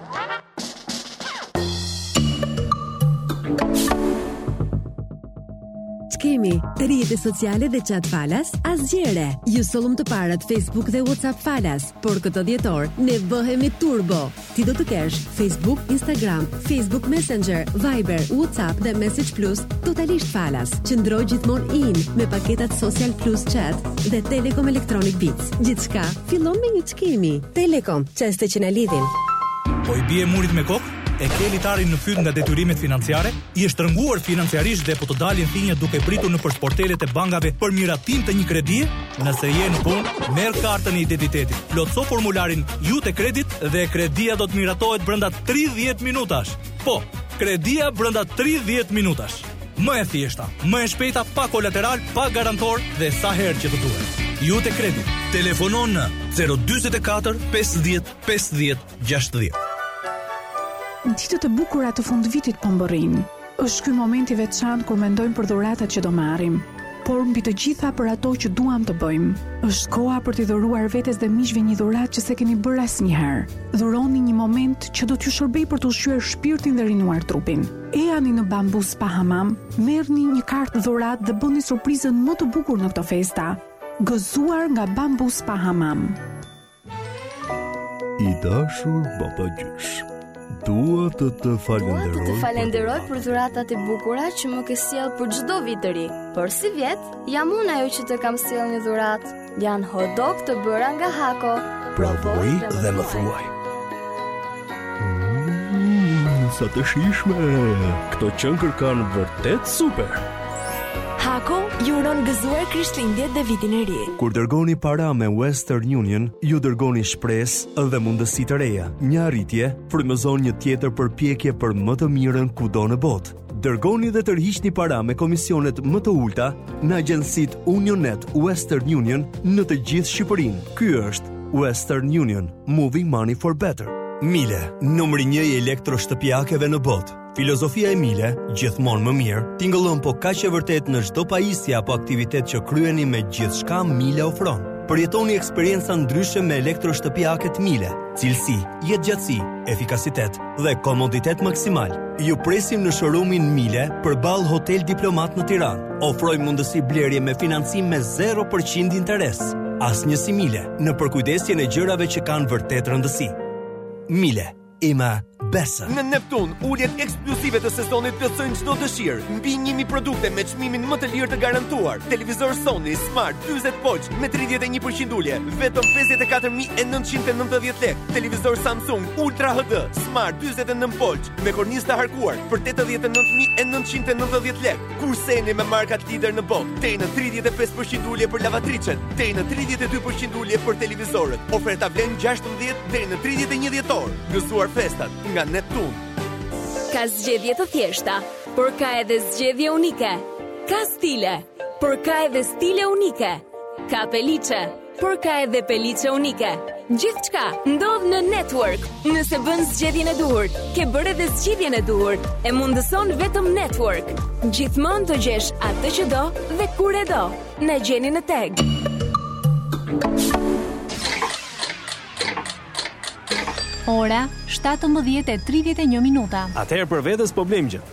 [SPEAKER 3] s'kemi rrjete sociale dhe chat falas asnjëherë. Ju sollëm të parët Facebook dhe WhatsApp falas, por këtë dhjetor ne bëhemi turbo. Ti do të kesh Facebook, Instagram, Facebook Messenger, Viber, WhatsApp dhe Message Plus totalisht falas. Qëndro gjithmonë in me paketat Social Plus Chat dhe Telekom Electronic Beats. Gjithçka fillon me një Çkemi. Telekom, çaste që na lidhin.
[SPEAKER 35] Po i bie murit me kokë? E ke litarin në fyt nga detyrimet financiare? Je shtrënguar financiarisht dhe po të dalin thinjat duke pritur nëpër sportelet e bankave për miratim të një kredie? Nëse je në punë, merr kartën e identitetit, plotëso formularin IuteCredit dhe kredia do të miratohet brenda 30 minutash. Po, kredia brenda 30 minutash. Më e thjeshta, më e shpejta, pa kolateral, pa garantor dhe sa herë që të duhet. IuteCredit. Telefono në 044 50 50 60.
[SPEAKER 34] Ditët e bukura të fundvitit po mbërrijnë. Është ky moment i veçantë kur mendojmë për dhuratat që do marrim, por mbi të gjitha për ato që duam të bëjmë. Është koha për t'i dhuruar vetes dhe miqve një dhuratë që s'e keni bërë asnjëherë. Dhuroni një moment që do t'ju shërbejë për të ushqyer shpirtin dhe rinuar trupin. Ejani në Bamboo Spa Hamam, merrni një kartë dhuratë dhe bëni surprizën më të bukur në këto festa. Gëzuar nga Bamboo Spa Hamam.
[SPEAKER 36] I dashur babagjysh, dua të të falenderoj.
[SPEAKER 37] Dua të të falenderoj për dhuratat e bukura që më ke sjellë për çdo vit të ri. Por sivjet, jam unë ajo që të kam sjellë një dhuratë. Janë hot dog të bëra nga Hako.
[SPEAKER 36] Provoji dhe më thuaj. Mmm, sa të shijshme. Këto qenkërkan vërtet super.
[SPEAKER 38] Hako ju uron gëzuar Krishtlindjet dhe vitin e ri.
[SPEAKER 14] Kur dërgoni para me Western Union, ju dërgoni shpresë dhe mundësi të reja. Një arritje frymëzon një tjetër përpjekje për më të mirën kudo në botë. Dërgoni dhe tërhiqni para me komisionet më të ulëta në agjencitë Unionnet Western Union në të gjithë Shqipërinë. Ky është Western Union, Moving Money for Better. Miele, numri një i elektroshtëpiakeve në botë. Filozofia e Miele, gjithmonë më mirë, tingëllon po kaq e vërtetë në çdo pajisje apo aktivitet që kryeni me gjithçka Miele ofron. Përjetoni eksperienca ndryshe me elektroshtëpiaket Miele, cilësi, jetëgjatësi, efikasitet, dhe komoditet maksimal. Ju presim në showroomin Miele përballë Hotel Diplomat në Tiranë. Ofrojmë mundësi blerje me financim me 0% interes. Asnjë si Miele në përkujdesjen e gjërave që kanë vërtet rëndësi. Miele, immer besser.
[SPEAKER 6] Në Neptun, uljet ekskluzive të sezonit plotësojnë çdo dëshirë. Mbi një mijë produkte me çmimin më të lirë të garantuar. Televizor Sony Smart 40 polç me 31% ulje. Vetëm 54.990 lekë. Televizor Samsung Ultra HD Smart 49 polç me kornizë të harkuar për 89990 lekë. Kurseni me markat lider në botë. Deri në 35% ulje për lavatriçet, deri në 32% ulje për televizorët. Oferta vlen 16 deri në 31 dhjetor. Gëzuar festat nga Neptun.
[SPEAKER 16] Ka zgjedhje të thjeshta, por ka edhe zgjedhje unike. Ka stile, por ka edhe stile unike. Ka peliçe, por ka edhe peliçe unike. Gjithçka ndodh në Network. Nëse bën zgjedhjen e duhur, ke bërë edhe zgjidhjen e duhur. E mundëson vetëm Network. Gjithmonë të gjesh atë që do dhe kur e do. Na gjeni në TEG.
[SPEAKER 18] Ora 17:31 minuta.
[SPEAKER 21] Atëherë për vete s'po blejmë gjë.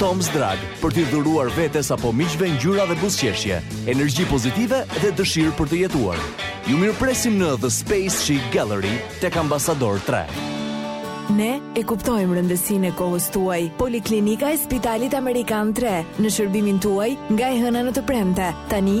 [SPEAKER 14] Tom's Drag për t'i dhuruar vetes apo miqve ngjyra dhe buzëqeshje, energji pozitive dhe dëshirë për të jetuar. Ju mirëpresim në The Space Chic Gallery tek Ambasador 3.
[SPEAKER 39] Ne e kuptojmë rëndësinë e kohës tuaj. Poliklinika e Spitalit Amerikan 3 në shërbimin tuaj nga e hëna në të premte. Tani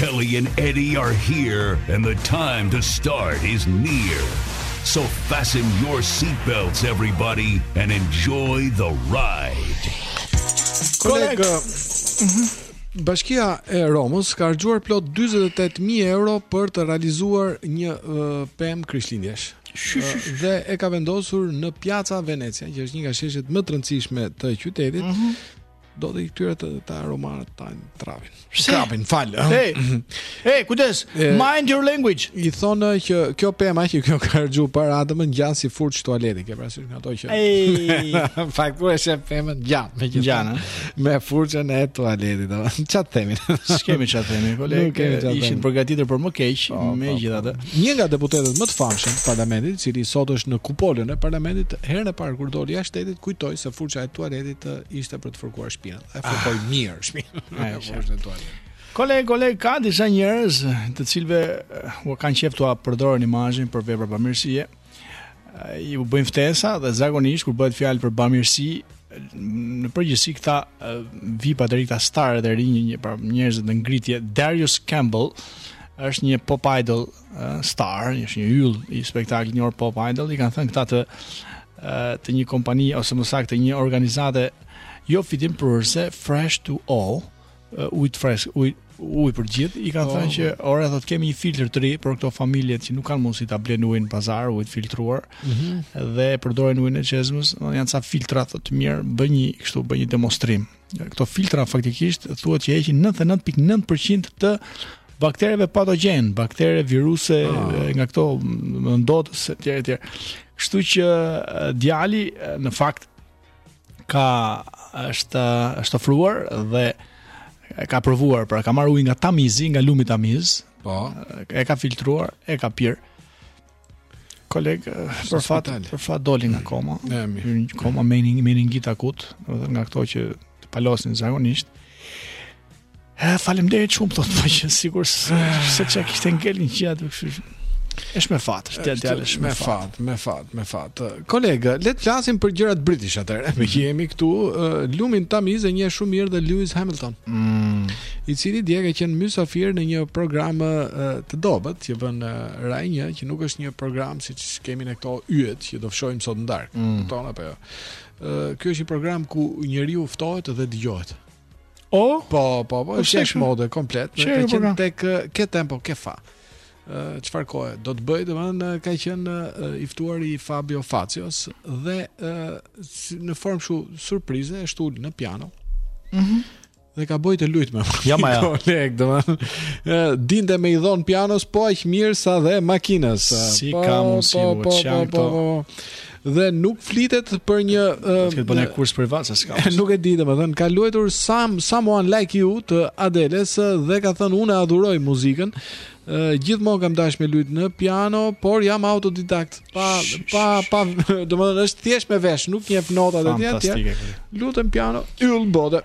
[SPEAKER 9] Kelly and Eddie are here and the time to start is near. So fasten your seatbelts everybody and enjoy the ride.
[SPEAKER 2] Koleg, mhm. Bashkia e Romës ka harxhuar plot 48000 euro për të realizuar një uh, pemë krishtlindjesh. dhe e ka vendosur në Piazza Venezia, që është një nga sheshet më të rëndësishme të qytetit. Mm -hmm. Dhe këtyre romanët ta trapin. Trapin, fal.
[SPEAKER 1] Hey, hey, kujdes, mind your language.
[SPEAKER 2] I thonë që kjo pema që kjo ka harxhu paratë më ngjan si furçë tualeti, ke parasysh. Nga ato që Fakti është pema ngjan Më
[SPEAKER 1] ngjan
[SPEAKER 2] Me furçën e tualetit Ça të themi
[SPEAKER 1] S'kemi ça të
[SPEAKER 2] themi
[SPEAKER 1] Koleg ishin përgatitër për më keq po, po, po. Megjithatë
[SPEAKER 2] Një nga deputetët më të famshëm të parlamentit I cili sot është në kupolën e parlamentit Herën e parë kur doli jashtë shtetit Kujtoi se furça e tualetit ishte për të fërkuar shpinën E fërkoi ah. mirë shpinën
[SPEAKER 1] E
[SPEAKER 2] fërkoi në tualet
[SPEAKER 1] Koleg, koleg, ka disa njerëz të cilëve u kanë qejf t'ua përdorin imazhin për vepra bamirësie, iu bëjnë ftesa dhe zakonisht kur bëhet fjalë për bamirësi në përgjithësi këta vipa deri këta starët e rinj pra njerëzit në ngritje Darius Campbell është një pop idol star, është një yll i spektaklit një pop idol, i kanë thënë këta të të një kompanie ose më saktë një organizate jofitimprurëse Fresh2O, ujë të freskët, ujë ujë për të gjithë, i kanë
[SPEAKER 2] po,
[SPEAKER 1] thënë që po. ore thotë kemi një filtër të ri për këto familje që nuk kanë mundësi ta blejnë ujin në pazar, ujë të filtruar.
[SPEAKER 2] Ëh. Mm -hmm.
[SPEAKER 1] Dhe përdorin ujin e çezmës, janë ca filtra thotë të mirë, bëj një kështu, bëj një demonstrim. Këto filtra faktikisht thuhet që heqin 99.9% të baktereve patogjene, baktere, viruse, ah. nga këto ndotës etj etj. Kështu që djali në fakt ka është është ofruar dhe e ka provuar, pra ka marrë ujë nga Tamizi, nga lumi Tamiz.
[SPEAKER 2] Po.
[SPEAKER 1] E ka filtruar, e ka pirë. Koleg, për fat, për fat doli nga koma. Në koma me një meningit akut, domethënë nga këto që të palosin zakonisht. E, faleminderit shumë, thotë më që siguri se, se ç'i kishte ngel një gjë atje kështu. Është me fat, ky djalë është
[SPEAKER 2] me fat, me fat, me fat. Kolega, le të flasim për gjërat british atëherë. Meqë jemi këtu, uh, lumin Tamiz e njeh shumë mirë dhe Lewis Hamilton.
[SPEAKER 1] Mm.
[SPEAKER 2] I cili dje ka qenë mysafir në një program uh, të dobët që bën uh, Rai 1, që nuk është një program siç kemi ne këto yjet që do shohim sot në darkë.
[SPEAKER 1] Mm.
[SPEAKER 2] Kupton apo jo? Uh, ky është një program ku njeriu ftohet dhe dëgjohet.
[SPEAKER 1] O?
[SPEAKER 2] Po, po, po, është
[SPEAKER 1] jashtë
[SPEAKER 2] mode komplet, ka qenë tek Che tempo che fa. Çfarë kohë do të bëj, domethënë ka qenë i ftuar i Fabio Fazios dhe në formë shumë surprize është ul në piano.
[SPEAKER 1] Mhm.
[SPEAKER 2] Mm dhe ka bo një të lujtme.
[SPEAKER 1] Ja ma ja.
[SPEAKER 2] Koleg, domethënë. Dinte me i dhon pianos po aq mirë sa dhe makinës.
[SPEAKER 1] Si
[SPEAKER 2] po,
[SPEAKER 1] kam
[SPEAKER 2] po, si
[SPEAKER 1] po,
[SPEAKER 2] po,
[SPEAKER 1] po,
[SPEAKER 2] po, po, po. Dhe nuk flitet për një
[SPEAKER 1] uh, Këtë bënë kurs privat se s'ka.
[SPEAKER 2] Nuk e di domethënë, ka luajtur Sam Someone Like You të Adeles dhe ka thënë unë e adhuroj muzikën. Uh, gjithmonë kam dashur me lujt në piano, por jam autodidakt. Pa pa pa, domethënë është thjesht me vesh, nuk njeh notat e tjera. Lu në piano, yll bote.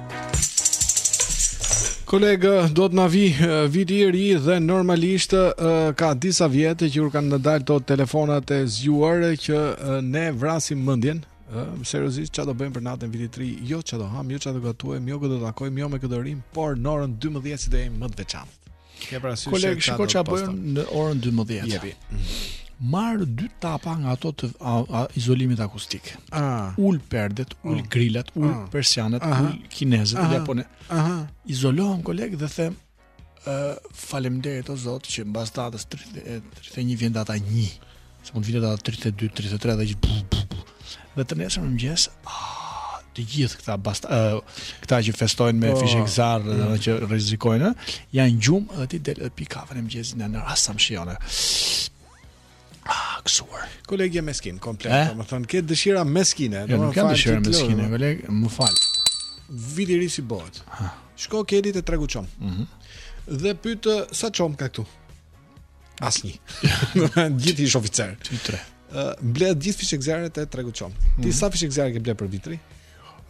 [SPEAKER 2] Kolegë, do të na vijë viti i ri dhe normalisht ka disa vjet që kur kanë dalë to telefonat e zgjuar që ne vrasim mendjen. Seriozisht çfarë do bëjmë për natën e Vitit të Ri? Jo çfarë do hamë, jo çfarë do gatujmë, jo kë do takojmë, jo me kë do rrimë, por në orën 12 si do jemi më të veçantë. Ke parasysh
[SPEAKER 1] Koleg,
[SPEAKER 2] se
[SPEAKER 1] shiko
[SPEAKER 2] çfarë
[SPEAKER 1] bëj në orën 12.
[SPEAKER 2] Jepi.
[SPEAKER 1] Marr dy tapa nga ato të a, a, izolimit akustik.
[SPEAKER 2] Ah.
[SPEAKER 1] Ul perdet, ul
[SPEAKER 2] ah.
[SPEAKER 1] grilat, ul
[SPEAKER 2] ah.
[SPEAKER 1] persianet, ul kinezët,
[SPEAKER 2] ul
[SPEAKER 1] japonezët.
[SPEAKER 2] Aha.
[SPEAKER 1] Izolohem koleg dhe them ë uh, faleminderit o Zot që mbas datës 31 vjen data 1. Se mund të vinte dhe 32, 33 dhe gjithë bu, bu, Dhe të nesërmen në mëngjes, ah, të gjithë këta basta, uh, këta që festojnë me oh. fishekzjarre dhe
[SPEAKER 2] mm.
[SPEAKER 1] që rrezikojnë, janë në gjumë dhe ti del edhe pi kafen e mëngjesit në rrugë sa më shumë. Ah, relaksuar.
[SPEAKER 2] Koleg je meskin, komplet,
[SPEAKER 1] eh?
[SPEAKER 2] me thënë, ke dëshira meskine.
[SPEAKER 1] Jo, nuk kam
[SPEAKER 2] dëshira
[SPEAKER 1] meskine, koleg, më fal.
[SPEAKER 2] Viti i Ri si bëhet. Shkon ke di te tregu çam.
[SPEAKER 1] Mm -hmm.
[SPEAKER 2] Dhe pyet, sa çamë ka këtu? Asnjë. Gjithë ish oficer.
[SPEAKER 1] Ti tre.
[SPEAKER 2] Ë ble gjithë fishekzjarret te tregu çam. Ti
[SPEAKER 1] mm -hmm.
[SPEAKER 2] sa fishekzjarre ke ble për Vit të Ri?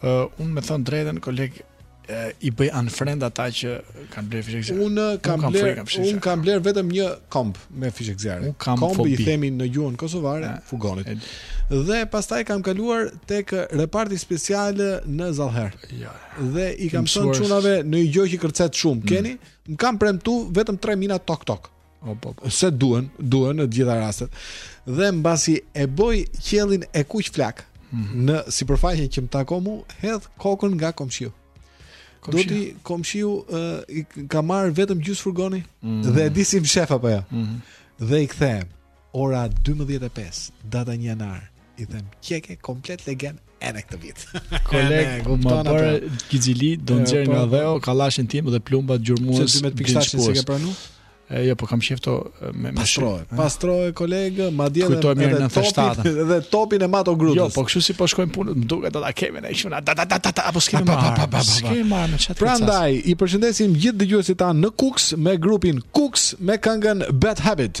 [SPEAKER 1] Ë uh, unë me thënë të drejtën koleg i bëj unfriend ata që kanë blerë fishekzjarre.
[SPEAKER 2] Unë kam
[SPEAKER 1] blerë,
[SPEAKER 2] unë kam blerë vetëm një kombi me
[SPEAKER 1] fishekzjarre.
[SPEAKER 2] Kombi i themi në gjuhën kosovare, e, furgonit. E, dhe pastaj kam kaluar tek reparti special në Zall-Herr.
[SPEAKER 1] Ja.
[SPEAKER 2] Dhe i kam thënë çunave ndonjë gjë që kërcet shumë. Mm. Keni? Mm Më kanë premtu vetëm 3 mina toktoke.
[SPEAKER 1] O po, po,
[SPEAKER 2] se duhen, duhen në të gjitha rastet. Dhe mbasi e bëj qiellin e kuq flakë
[SPEAKER 1] mm -hmm.
[SPEAKER 2] në sipërfaqen që më takon mu, hedh kokën nga komshiu. Do ti, komshiu uh, ka marrë vetëm gjysmë furgoni
[SPEAKER 1] mm -hmm.
[SPEAKER 2] dhe e di si më shef apo jo.
[SPEAKER 1] Ja. Mm -hmm.
[SPEAKER 2] Dhe i kthehem. ora 12:05, data 1 janar, i them qenke komplet legen edhe këtë vit.
[SPEAKER 1] Koleg, më
[SPEAKER 2] bëre
[SPEAKER 1] zili, do nxjerr nga
[SPEAKER 2] po.
[SPEAKER 1] dheu, kalashin tim dhe plumbat gjurmues.
[SPEAKER 2] Se 12 pikë shtatëshin s'e ke pranu?
[SPEAKER 1] E, jo, po kam shifto me më
[SPEAKER 2] shroje.
[SPEAKER 1] Po.
[SPEAKER 2] Pastroj kolegë, madje edhe
[SPEAKER 1] edhe,
[SPEAKER 2] edhe,
[SPEAKER 1] edhe
[SPEAKER 2] topin, edhe topin e Mato Grudës.
[SPEAKER 1] Jo, po kështu si po shkojnë punët, më duket do ta kemi ne kështu na da da da da apo s'kemi
[SPEAKER 2] më.
[SPEAKER 1] S'kemi më me ça.
[SPEAKER 2] Prandaj i përshëndesim gjithë dëgjuesit tanë në Kukës me grupin Kooks me këngën Bad Habit.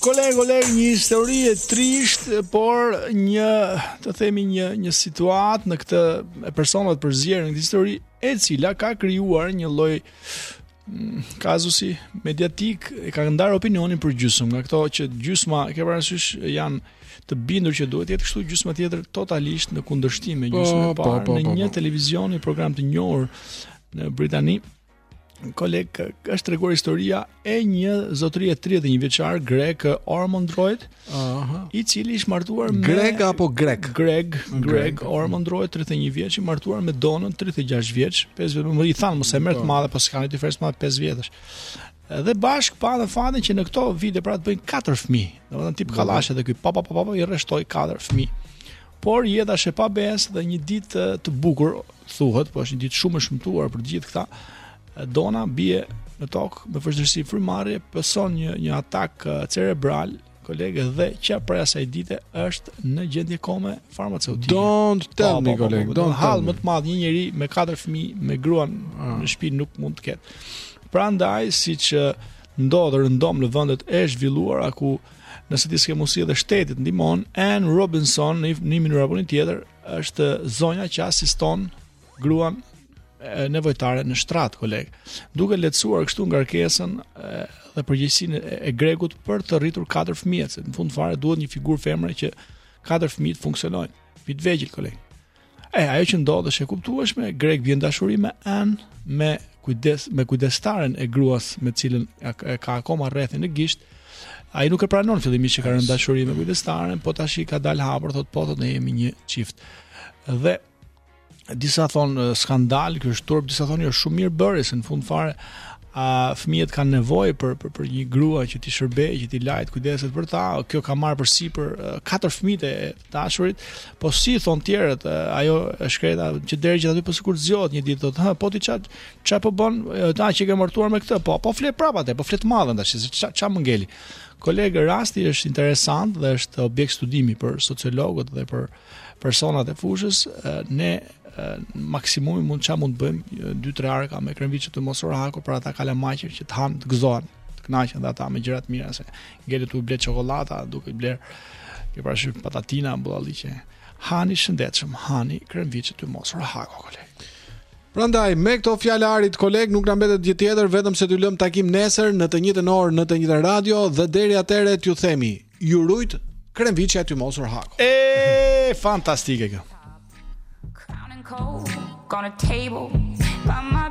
[SPEAKER 1] Koleg, koleg, një histori e trisht, por një, të themi një një situatë në këtë e personat përzier në këtë histori e cila ka krijuar një lloj mm, kazusi mediatik e ka ndar opinionin për gjysmë nga këto që gjysma ke parasysh janë të bindur që duhet të jetë kështu gjysma tjetër totalisht në kundërshtim me
[SPEAKER 2] po,
[SPEAKER 1] gjysmën e
[SPEAKER 2] po,
[SPEAKER 1] parë
[SPEAKER 2] po,
[SPEAKER 1] në një televizion një program të njohur në Britani koleg është treguar historia e një zotërie 31 vjeçar Greg Ormondroyd,
[SPEAKER 2] aha,
[SPEAKER 1] i cili është martuar me
[SPEAKER 2] Greg apo grek?
[SPEAKER 1] Greg,
[SPEAKER 2] Greg
[SPEAKER 1] Ormondroyd 31 vjeç i martuar me Donën 36 vjeç, 5 vjet më i thanë mos e merr të po. madhe, paskan diferencë më 5 vjetësh. Dhe bashk patën fatin që në këto vite pra të bëjnë 4 fëmijë. Domethënë tip po. kallash edhe ky papa papa pa, pa, i rreshtoi 4 fëmijë. Por jeta është e pabesë dhe një ditë të bukur thuhet, po është një ditë shumë e shëmtuar për të gjithë këta. Dona bie në tokë me vështirësi frymarrje, pëson një një atak cerebral, koleg dhe që prej asaj dite është në gjendje kome farmaceutike.
[SPEAKER 2] Don't po, tell
[SPEAKER 1] po,
[SPEAKER 2] me
[SPEAKER 1] po,
[SPEAKER 2] koleg, don't
[SPEAKER 1] hall më të madh një njeri me katër fëmijë, me gruan ah. në shtëpi nuk mund të ketë. Prandaj siç ndodh rëndom në vendet e zhvilluara ku Nëse ti s'ke mundësi edhe shteti të ndihmon, Anne Robinson në një mënyrë apo një tjetër është zonja që asiston gruan nevojtare në shtrat, koleg. Duke lehtësuar kështu ngarkesën dhe përgjegjësinë e Gregut për të rritur katër fëmijë, se në fund fare duhet një figurë femre që katër fëmijë të funksionojnë. Fëmijë t'vegjël koleg. E ajo që ndodh është e kuptueshme, Greg bie në dashuri me Ann, me kujdes me kujdestaren e gruas me cilën e ka akoma rrethin në gisht. Ai nuk e pranon fillimisht që ka rënë në dashuri me kujdestaren, po tashi ka dal hapur, thot po thot ne jemi një çift. Dhe disa thon skandal, ky është turp, disa thon jo shumë mirë bëri se në fund fare a fëmijët kanë nevojë për, për për një grua që t'i shërbej, që t'i laj t'kujdeset për ta. Kjo ka marrë përsipër katër fëmijë të dashurit, po si thon tjerët, ajo e shkreta që dergjet aty po sikur zgjohet një ditë thotë, ha, po ti ça ça po bën, ta qeke martuar me këtë, po po flet prapa te, po flet madhen tash, se ça ça më ngeli. Kolegë, rasti është interesant dhe është objekt studimi për sociologët dhe për personat e fushës, ne maksimumi mund ça mund të bëjmë 2-3 arka me kremviçe të tymosura Hako për ata kalamajë që të hanë të gëzohen, të kënaqen dhe ata me gjëra të mira se Gjelet u ble çokollata, duke bler ke parasysh patatina budallallëqe. Hani shëndetshëm, hani kremviçe të tymosura Hako koleg.
[SPEAKER 2] Prandaj me këto fjalë arit koleg nuk na mbetet gjë tjetër vetëm se t'ju lëm takim nesër në të njëjtën orë në të njëjtën radio dhe deri atëherë t'ju themi ju rujt kremviçja e tymosur Hako.
[SPEAKER 1] E fantastike kjo.
[SPEAKER 40] On a table by my